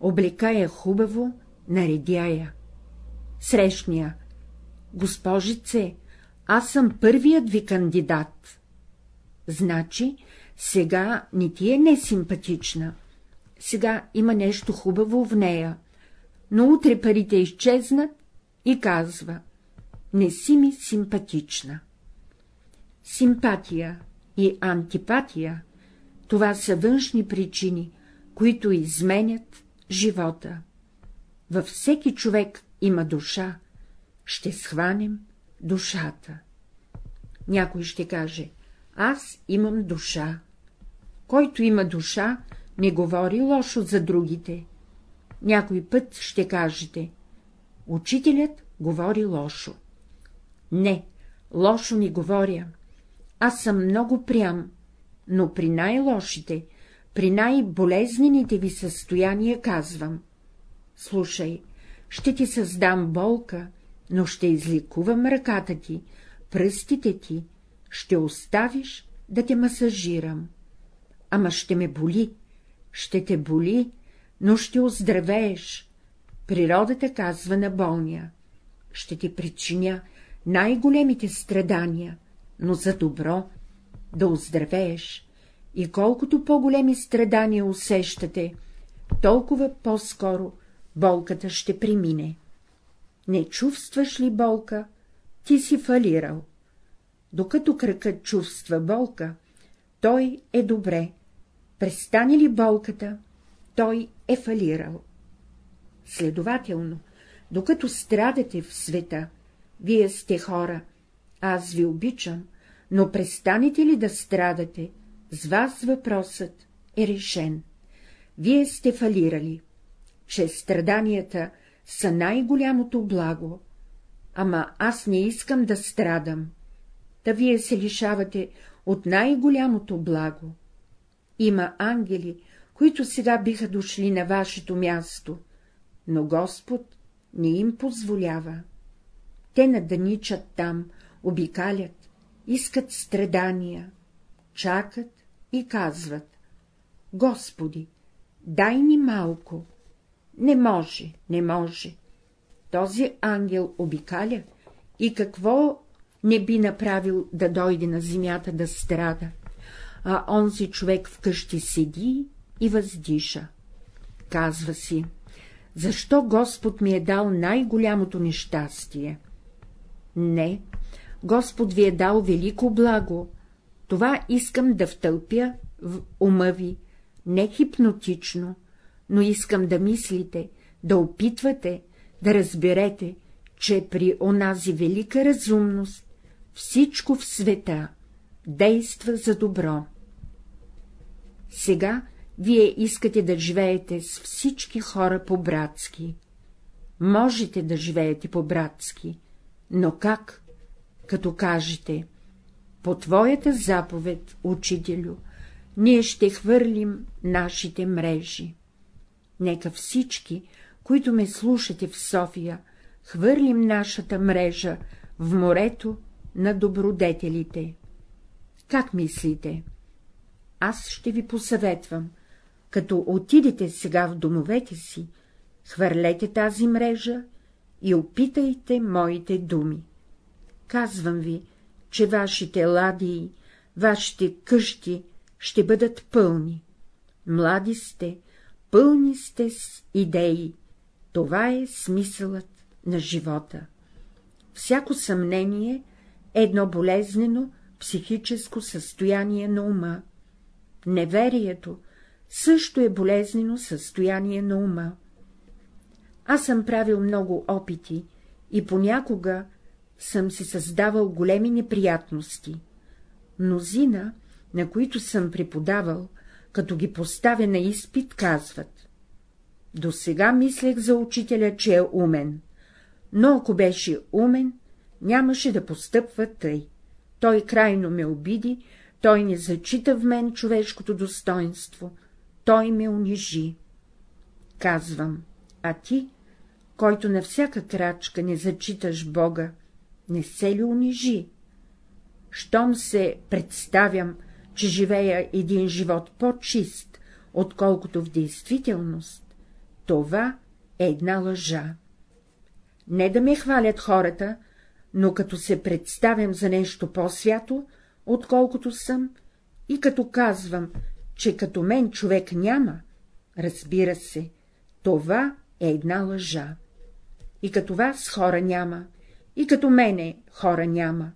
облека я хубаво, наредя я. Срещния. Госпожице, аз съм първият ви кандидат. Значи, сега не ти е несимпатична, сега има нещо хубаво в нея, но утре парите изчезнат и казва — не си ми симпатична. Симпатия и антипатия — това са външни причини, които изменят живота. Във всеки човек има душа, ще схванем душата. Някой ще каже — аз имам душа. Който има душа, не говори лошо за другите. Някой път ще кажете — учителят говори лошо. Не, лошо ни говоря. Аз съм много прям, но при най-лошите, при най-болезнените ви състояния казвам. Слушай, ще ти създам болка, но ще изликувам ръката ти, пръстите ти, ще оставиш да те масажирам. Ама ще ме боли, ще те боли, но ще оздравееш. Природата казва на болния. Ще ти причиня най-големите страдания, но за добро да оздравееш. И колкото по-големи страдания усещате, толкова по-скоро болката ще премине. Не чувстваш ли болка, ти си фалирал. Докато кръкът чувства болка, той е добре. Престане ли болката, той е фалирал. Следователно, докато страдате в света, вие сте хора, аз ви обичам, но престанете ли да страдате, с вас въпросът е решен. Вие сте фалирали, че страданията са най-голямото благо, ама аз не искам да страдам, да вие се лишавате от най-голямото благо. Има ангели, които сега биха дошли на вашето място, но Господ не им позволява. Те надъничат там, обикалят, искат страдания, чакат и казват — Господи, дай ни малко. Не може, не може. Този ангел обикаля и какво не би направил да дойде на земята да страда, а онзи човек вкъщи седи и въздиша. Казва си, защо Господ ми е дал най-голямото нещастие? Не, Господ ви е дал велико благо, това искам да втълпя в ума ви, не хипнотично, но искам да мислите, да опитвате, да разберете, че при онази велика разумност всичко в света действа за добро. Сега вие искате да живеете с всички хора по-братски. Можете да живеете по-братски, но как? Като кажете, по твоята заповед, учителю, ние ще хвърлим нашите мрежи. Нека всички, които ме слушате в София, хвърлим нашата мрежа в морето на добродетелите. Как мислите? Аз ще ви посъветвам, като отидете сега в домовете си, хвърлете тази мрежа и опитайте моите думи. Казвам ви, че вашите ладии, вашите къщи ще бъдат пълни. Млади сте, пълни сте с идеи. Това е смисълът на живота. Всяко съмнение е едно болезнено психическо състояние на ума. Неверието също е болезнено състояние на ума. Аз съм правил много опити и понякога съм си създавал големи неприятности. Мнозина, на които съм преподавал, като ги поставя на изпит, казват. До сега мислех за учителя, че е умен, но ако беше умен, нямаше да постъпва тъй. Той крайно ме обиди, той не зачита в мен човешкото достоинство, той ме унижи. Казвам, а ти, който на всяка крачка не зачиташ Бога, не се ли унижи? Щом се представям, че живея един живот по-чист, отколкото в действителност, това е една лъжа. Не да ме хвалят хората, но като се представям за нещо по-свято, отколкото съм, и като казвам, че като мен човек няма, разбира се, това е една лъжа. И като вас хора няма, и като мене хора няма.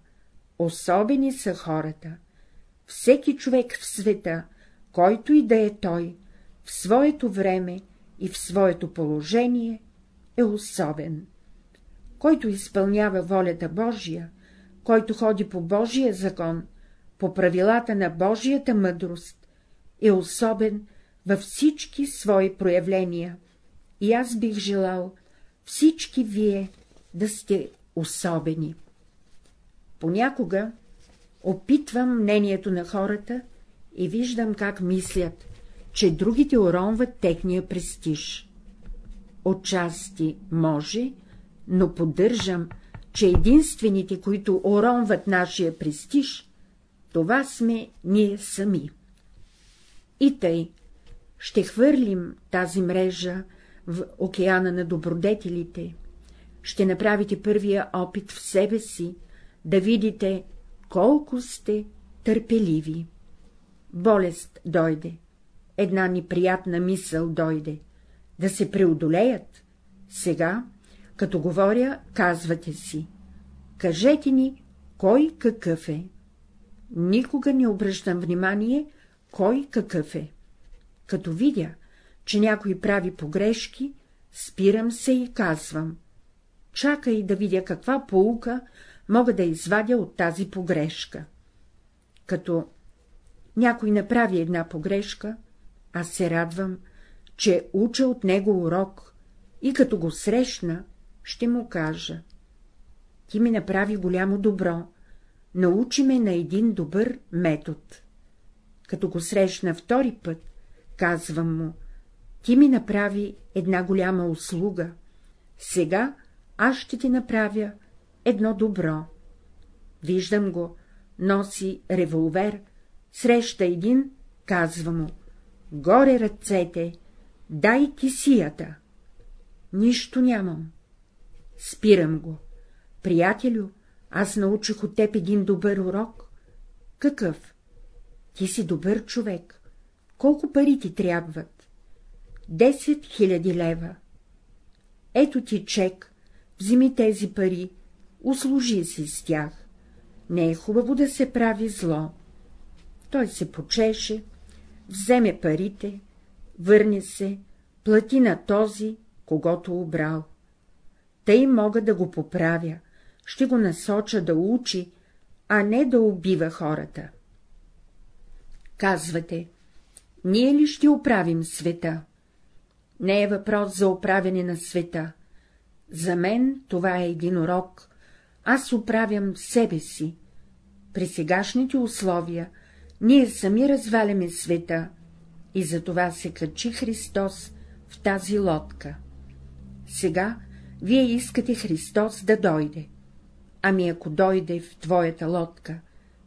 Особени са хората. Всеки човек в света, който и да е той, в своето време и в своето положение, е особен. Който изпълнява волята Божия, който ходи по Божия закон, по правилата на Божията мъдрост, е особен във всички свои проявления, и аз бих желал всички вие да сте особени. Понякога опитвам мнението на хората и виждам как мислят, че другите уронват техния престиж. отчасти може, но поддържам, че единствените, които уронват нашия престиж, това сме ние сами. И тъй, ще хвърлим тази мрежа в океана на добродетелите, ще направите първия опит в себе си, да видите колко сте търпеливи. Болест дойде, една неприятна мисъл дойде, да се преодолеят. Сега, като говоря, казвате си, кажете ни, кой какъв е. Никога не обръщам внимание, кой какъв е. Като видя, че някой прави погрешки, спирам се и казвам. Чакай да видя каква полука мога да извадя от тази погрешка. Като някой направи една погрешка, аз се радвам, че уча от него урок и като го срещна, ще му кажа. Ти ми направи голямо добро, научи ме на един добър метод. Като го срещна втори път, казвам му, ти ми направи една голяма услуга, сега аз ще ти направя едно добро. Виждам го, носи револвер, среща един, казва му, горе ръцете, дай кисията. Нищо нямам. Спирам го. Приятелю, аз научих от теб един добър урок. Какъв? Ти си добър човек. Колко пари ти трябват? Десет хиляди лева. Ето ти чек, вземи тези пари, услужи си с тях. Не е хубаво да се прави зло. Той се почеше, вземе парите, върне се, плати на този, когато обрал. Тъй мога да го поправя, ще го насоча да учи, а не да убива хората. Казвате, ние ли ще оправим света? Не е въпрос за оправяне на света. За мен това е един урок. Аз оправям себе си. При сегашните условия ние сами разваляме света и за това се качи Христос в тази лодка. Сега вие искате Христос да дойде. Ами ако дойде в твоята лодка,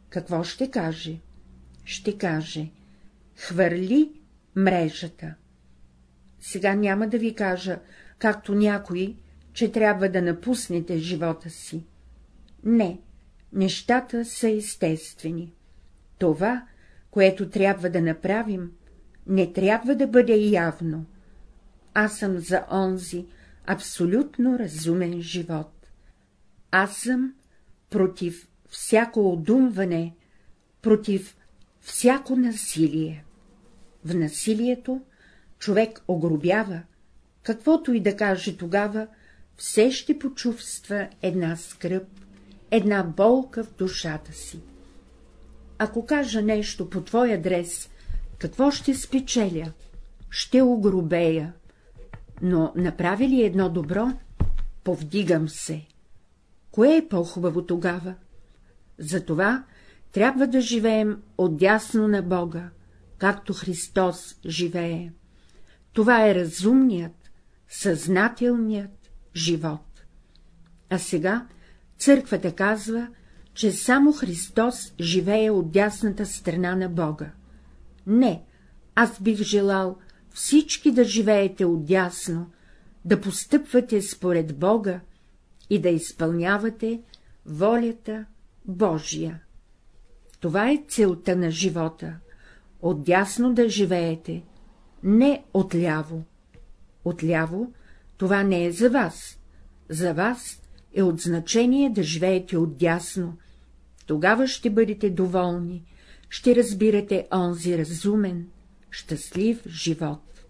какво ще каже? Ще каже — хвърли мрежата. Сега няма да ви кажа, както някои, че трябва да напуснете живота си. Не, нещата са естествени. Това, което трябва да направим, не трябва да бъде явно. Аз съм за онзи абсолютно разумен живот. Аз съм против всяко одумване, против всяко насилие. В насилието човек огробява, каквото и да каже тогава, все ще почувства една скръп, една болка в душата си. Ако кажа нещо по твой адрес, какво ще спечеля? Ще огробея. Но направи ли едно добро, повдигам се. Кое е по-хубаво тогава? Затова трябва да живеем отдясно на Бога, както Христос живее. Това е разумният, съзнателният живот. А сега църквата казва, че само Христос живее от дясната страна на Бога. Не, аз бих желал всички да живеете отдясно, да постъпвате според Бога и да изпълнявате волята Божия. Това е целта на живота — отдясно да живеете, не отляво. Отляво това не е за вас, за вас е от значение да живеете отдясно, тогава ще бъдете доволни, ще разбирате онзи разумен, щастлив живот.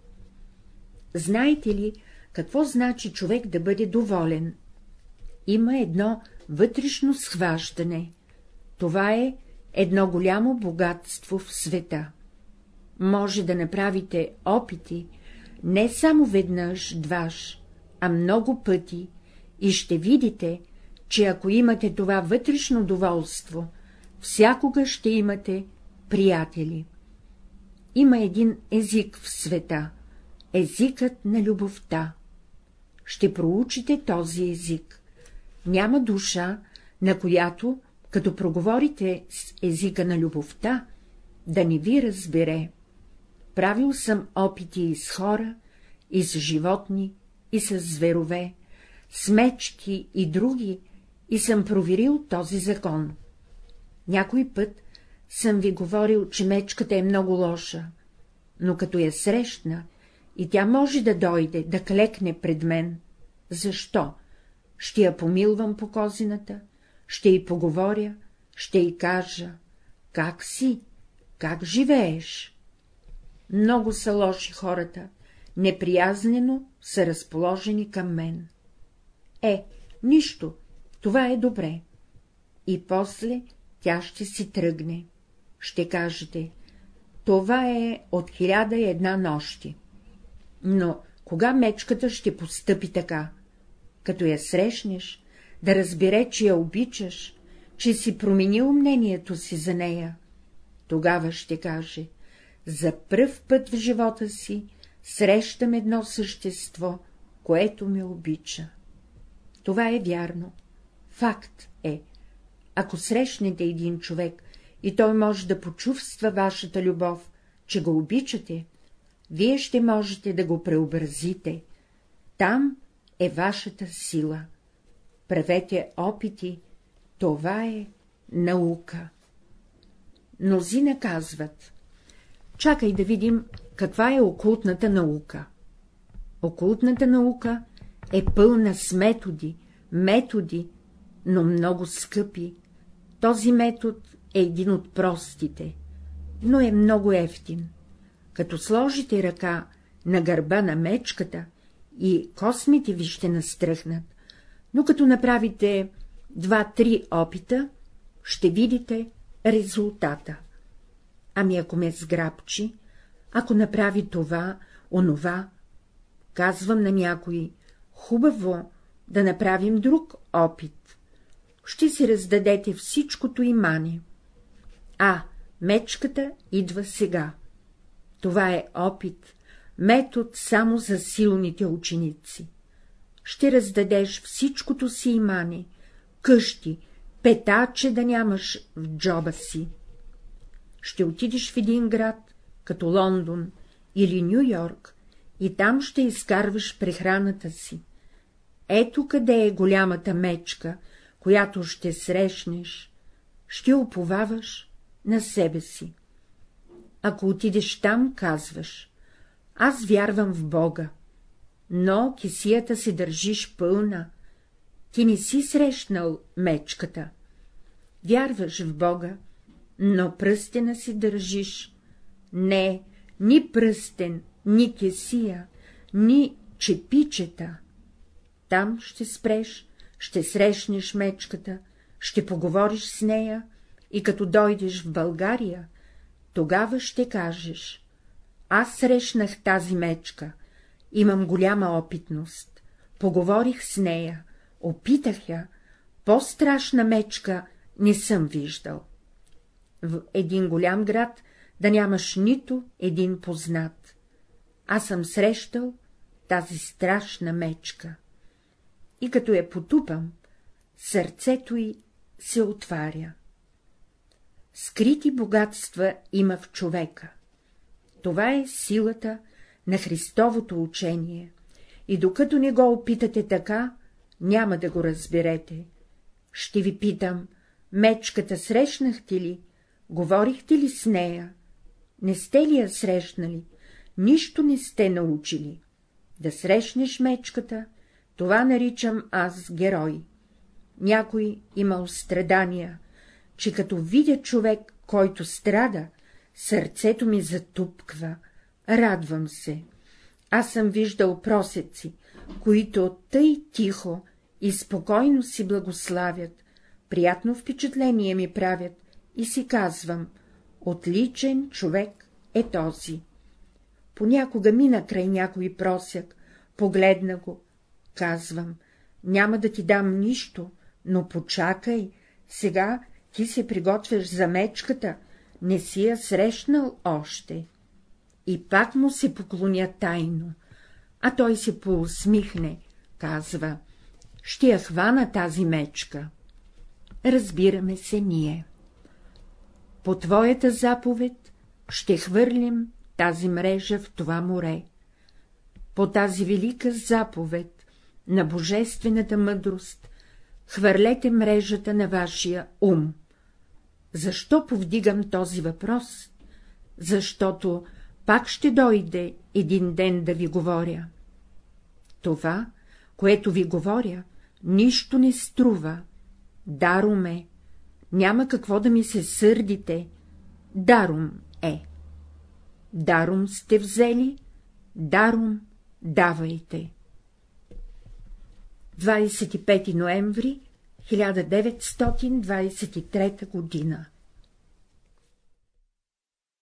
Знаете ли, какво значи човек да бъде доволен? Има едно вътрешно схващане. Това е едно голямо богатство в света. Може да направите опити не само веднъж, дваш, а много пъти, и ще видите, че ако имате това вътрешно доволство, всякога ще имате приятели. Има един език в света — езикът на любовта. ще проучите този език. Няма душа, на която, като проговорите с езика на любовта, да не ви разбере. Правил съм опити и с хора, и с животни, и с зверове, с мечки и други, и съм проверил този закон. Някой път съм ви говорил, че мечката е много лоша, но като я срещна, и тя може да дойде, да клекне пред мен. Защо? Ще я помилвам по козината, ще й поговоря, ще й кажа, как си, как живееш. Много са лоши хората, неприязнено са разположени към мен. Е, нищо, това е добре. И после тя ще си тръгне. Ще кажете, това е от хиляда и една нощи. Но кога мечката ще постъпи така? Като я срещнеш, да разбере, че я обичаш, че си променил мнението си за нея, тогава ще каже, за пръв път в живота си срещам едно същество, което ме обича. Това е вярно. Факт е. Ако срещнете един човек и той може да почувства вашата любов, че го обичате, вие ще можете да го преобразите. Там е вашата сила. Правете опити, това е наука. Мнозина казват. Чакай да видим, каква е окултната наука. Окултната наука е пълна с методи, методи, но много скъпи. Този метод е един от простите, но е много ефтин. Като сложите ръка на гърба на мечката и космите ви ще настръхнат, но като направите два-три опита, ще видите резултата. Ами ако ме сграбчи, ако направи това, онова, казвам на някой, хубаво да направим друг опит. Ще си раздадете всичкото имане. А, мечката идва сега. Това е опит, метод само за силните ученици. Ще раздадеш всичкото си имане, къщи, петаче да нямаш в джоба си. Ще отидеш в един град, като Лондон или Ню-Йорк, и там ще изкарваш прехраната си. Ето къде е голямата мечка, която ще срещнеш, ще уповаваш на себе си. Ако отидеш там, казваш, аз вярвам в Бога, но кисията си държиш пълна, ти не си срещнал мечката. Вярваш в Бога, но пръстена си държиш. Не, ни пръстен, ни кесия, ни чепичета. Там ще спреш, ще срещнеш мечката, ще поговориш с нея и като дойдеш в България, тогава ще кажеш — аз срещнах тази мечка, имам голяма опитност, поговорих с нея, опитах я, по-страшна мечка не съм виждал. В един голям град да нямаш нито един познат. Аз съм срещал тази страшна мечка. И като я потупам, сърцето й се отваря. Скрити богатства има в човека. Това е силата на Христовото учение, и докато не го опитате така, няма да го разберете. Ще ви питам, мечката срещнахте ли, говорихте ли с нея? Не сте ли я срещнали? Нищо не сте научили. Да срещнеш мечката, това наричам аз герой. Някой имал страдания, че като видя човек, който страда, сърцето ми затупква, радвам се. Аз съм виждал просеци, които тъй тихо и спокойно си благославят, приятно впечатление ми правят и си казвам — отличен човек е този. Понякога мина край някой просяк, погледна го, казвам — няма да ти дам нищо, но почакай, сега ти се приготвяш за мечката, не си я срещнал още. И пак му се поклоня тайно, а той се поусмихне, казва — ще я хвана тази мечка. Разбираме се ние. По твоята заповед ще хвърлим тази мрежа в това море. По тази велика заповед на божествената мъдрост хвърлете мрежата на вашия ум. Защо повдигам този въпрос? Защото пак ще дойде един ден да ви говоря. Това, което ви говоря, нищо не струва, даром е, няма какво да ми се сърдите, даром е. Даром сте взели, даром давайте. 25 ноември 1923 година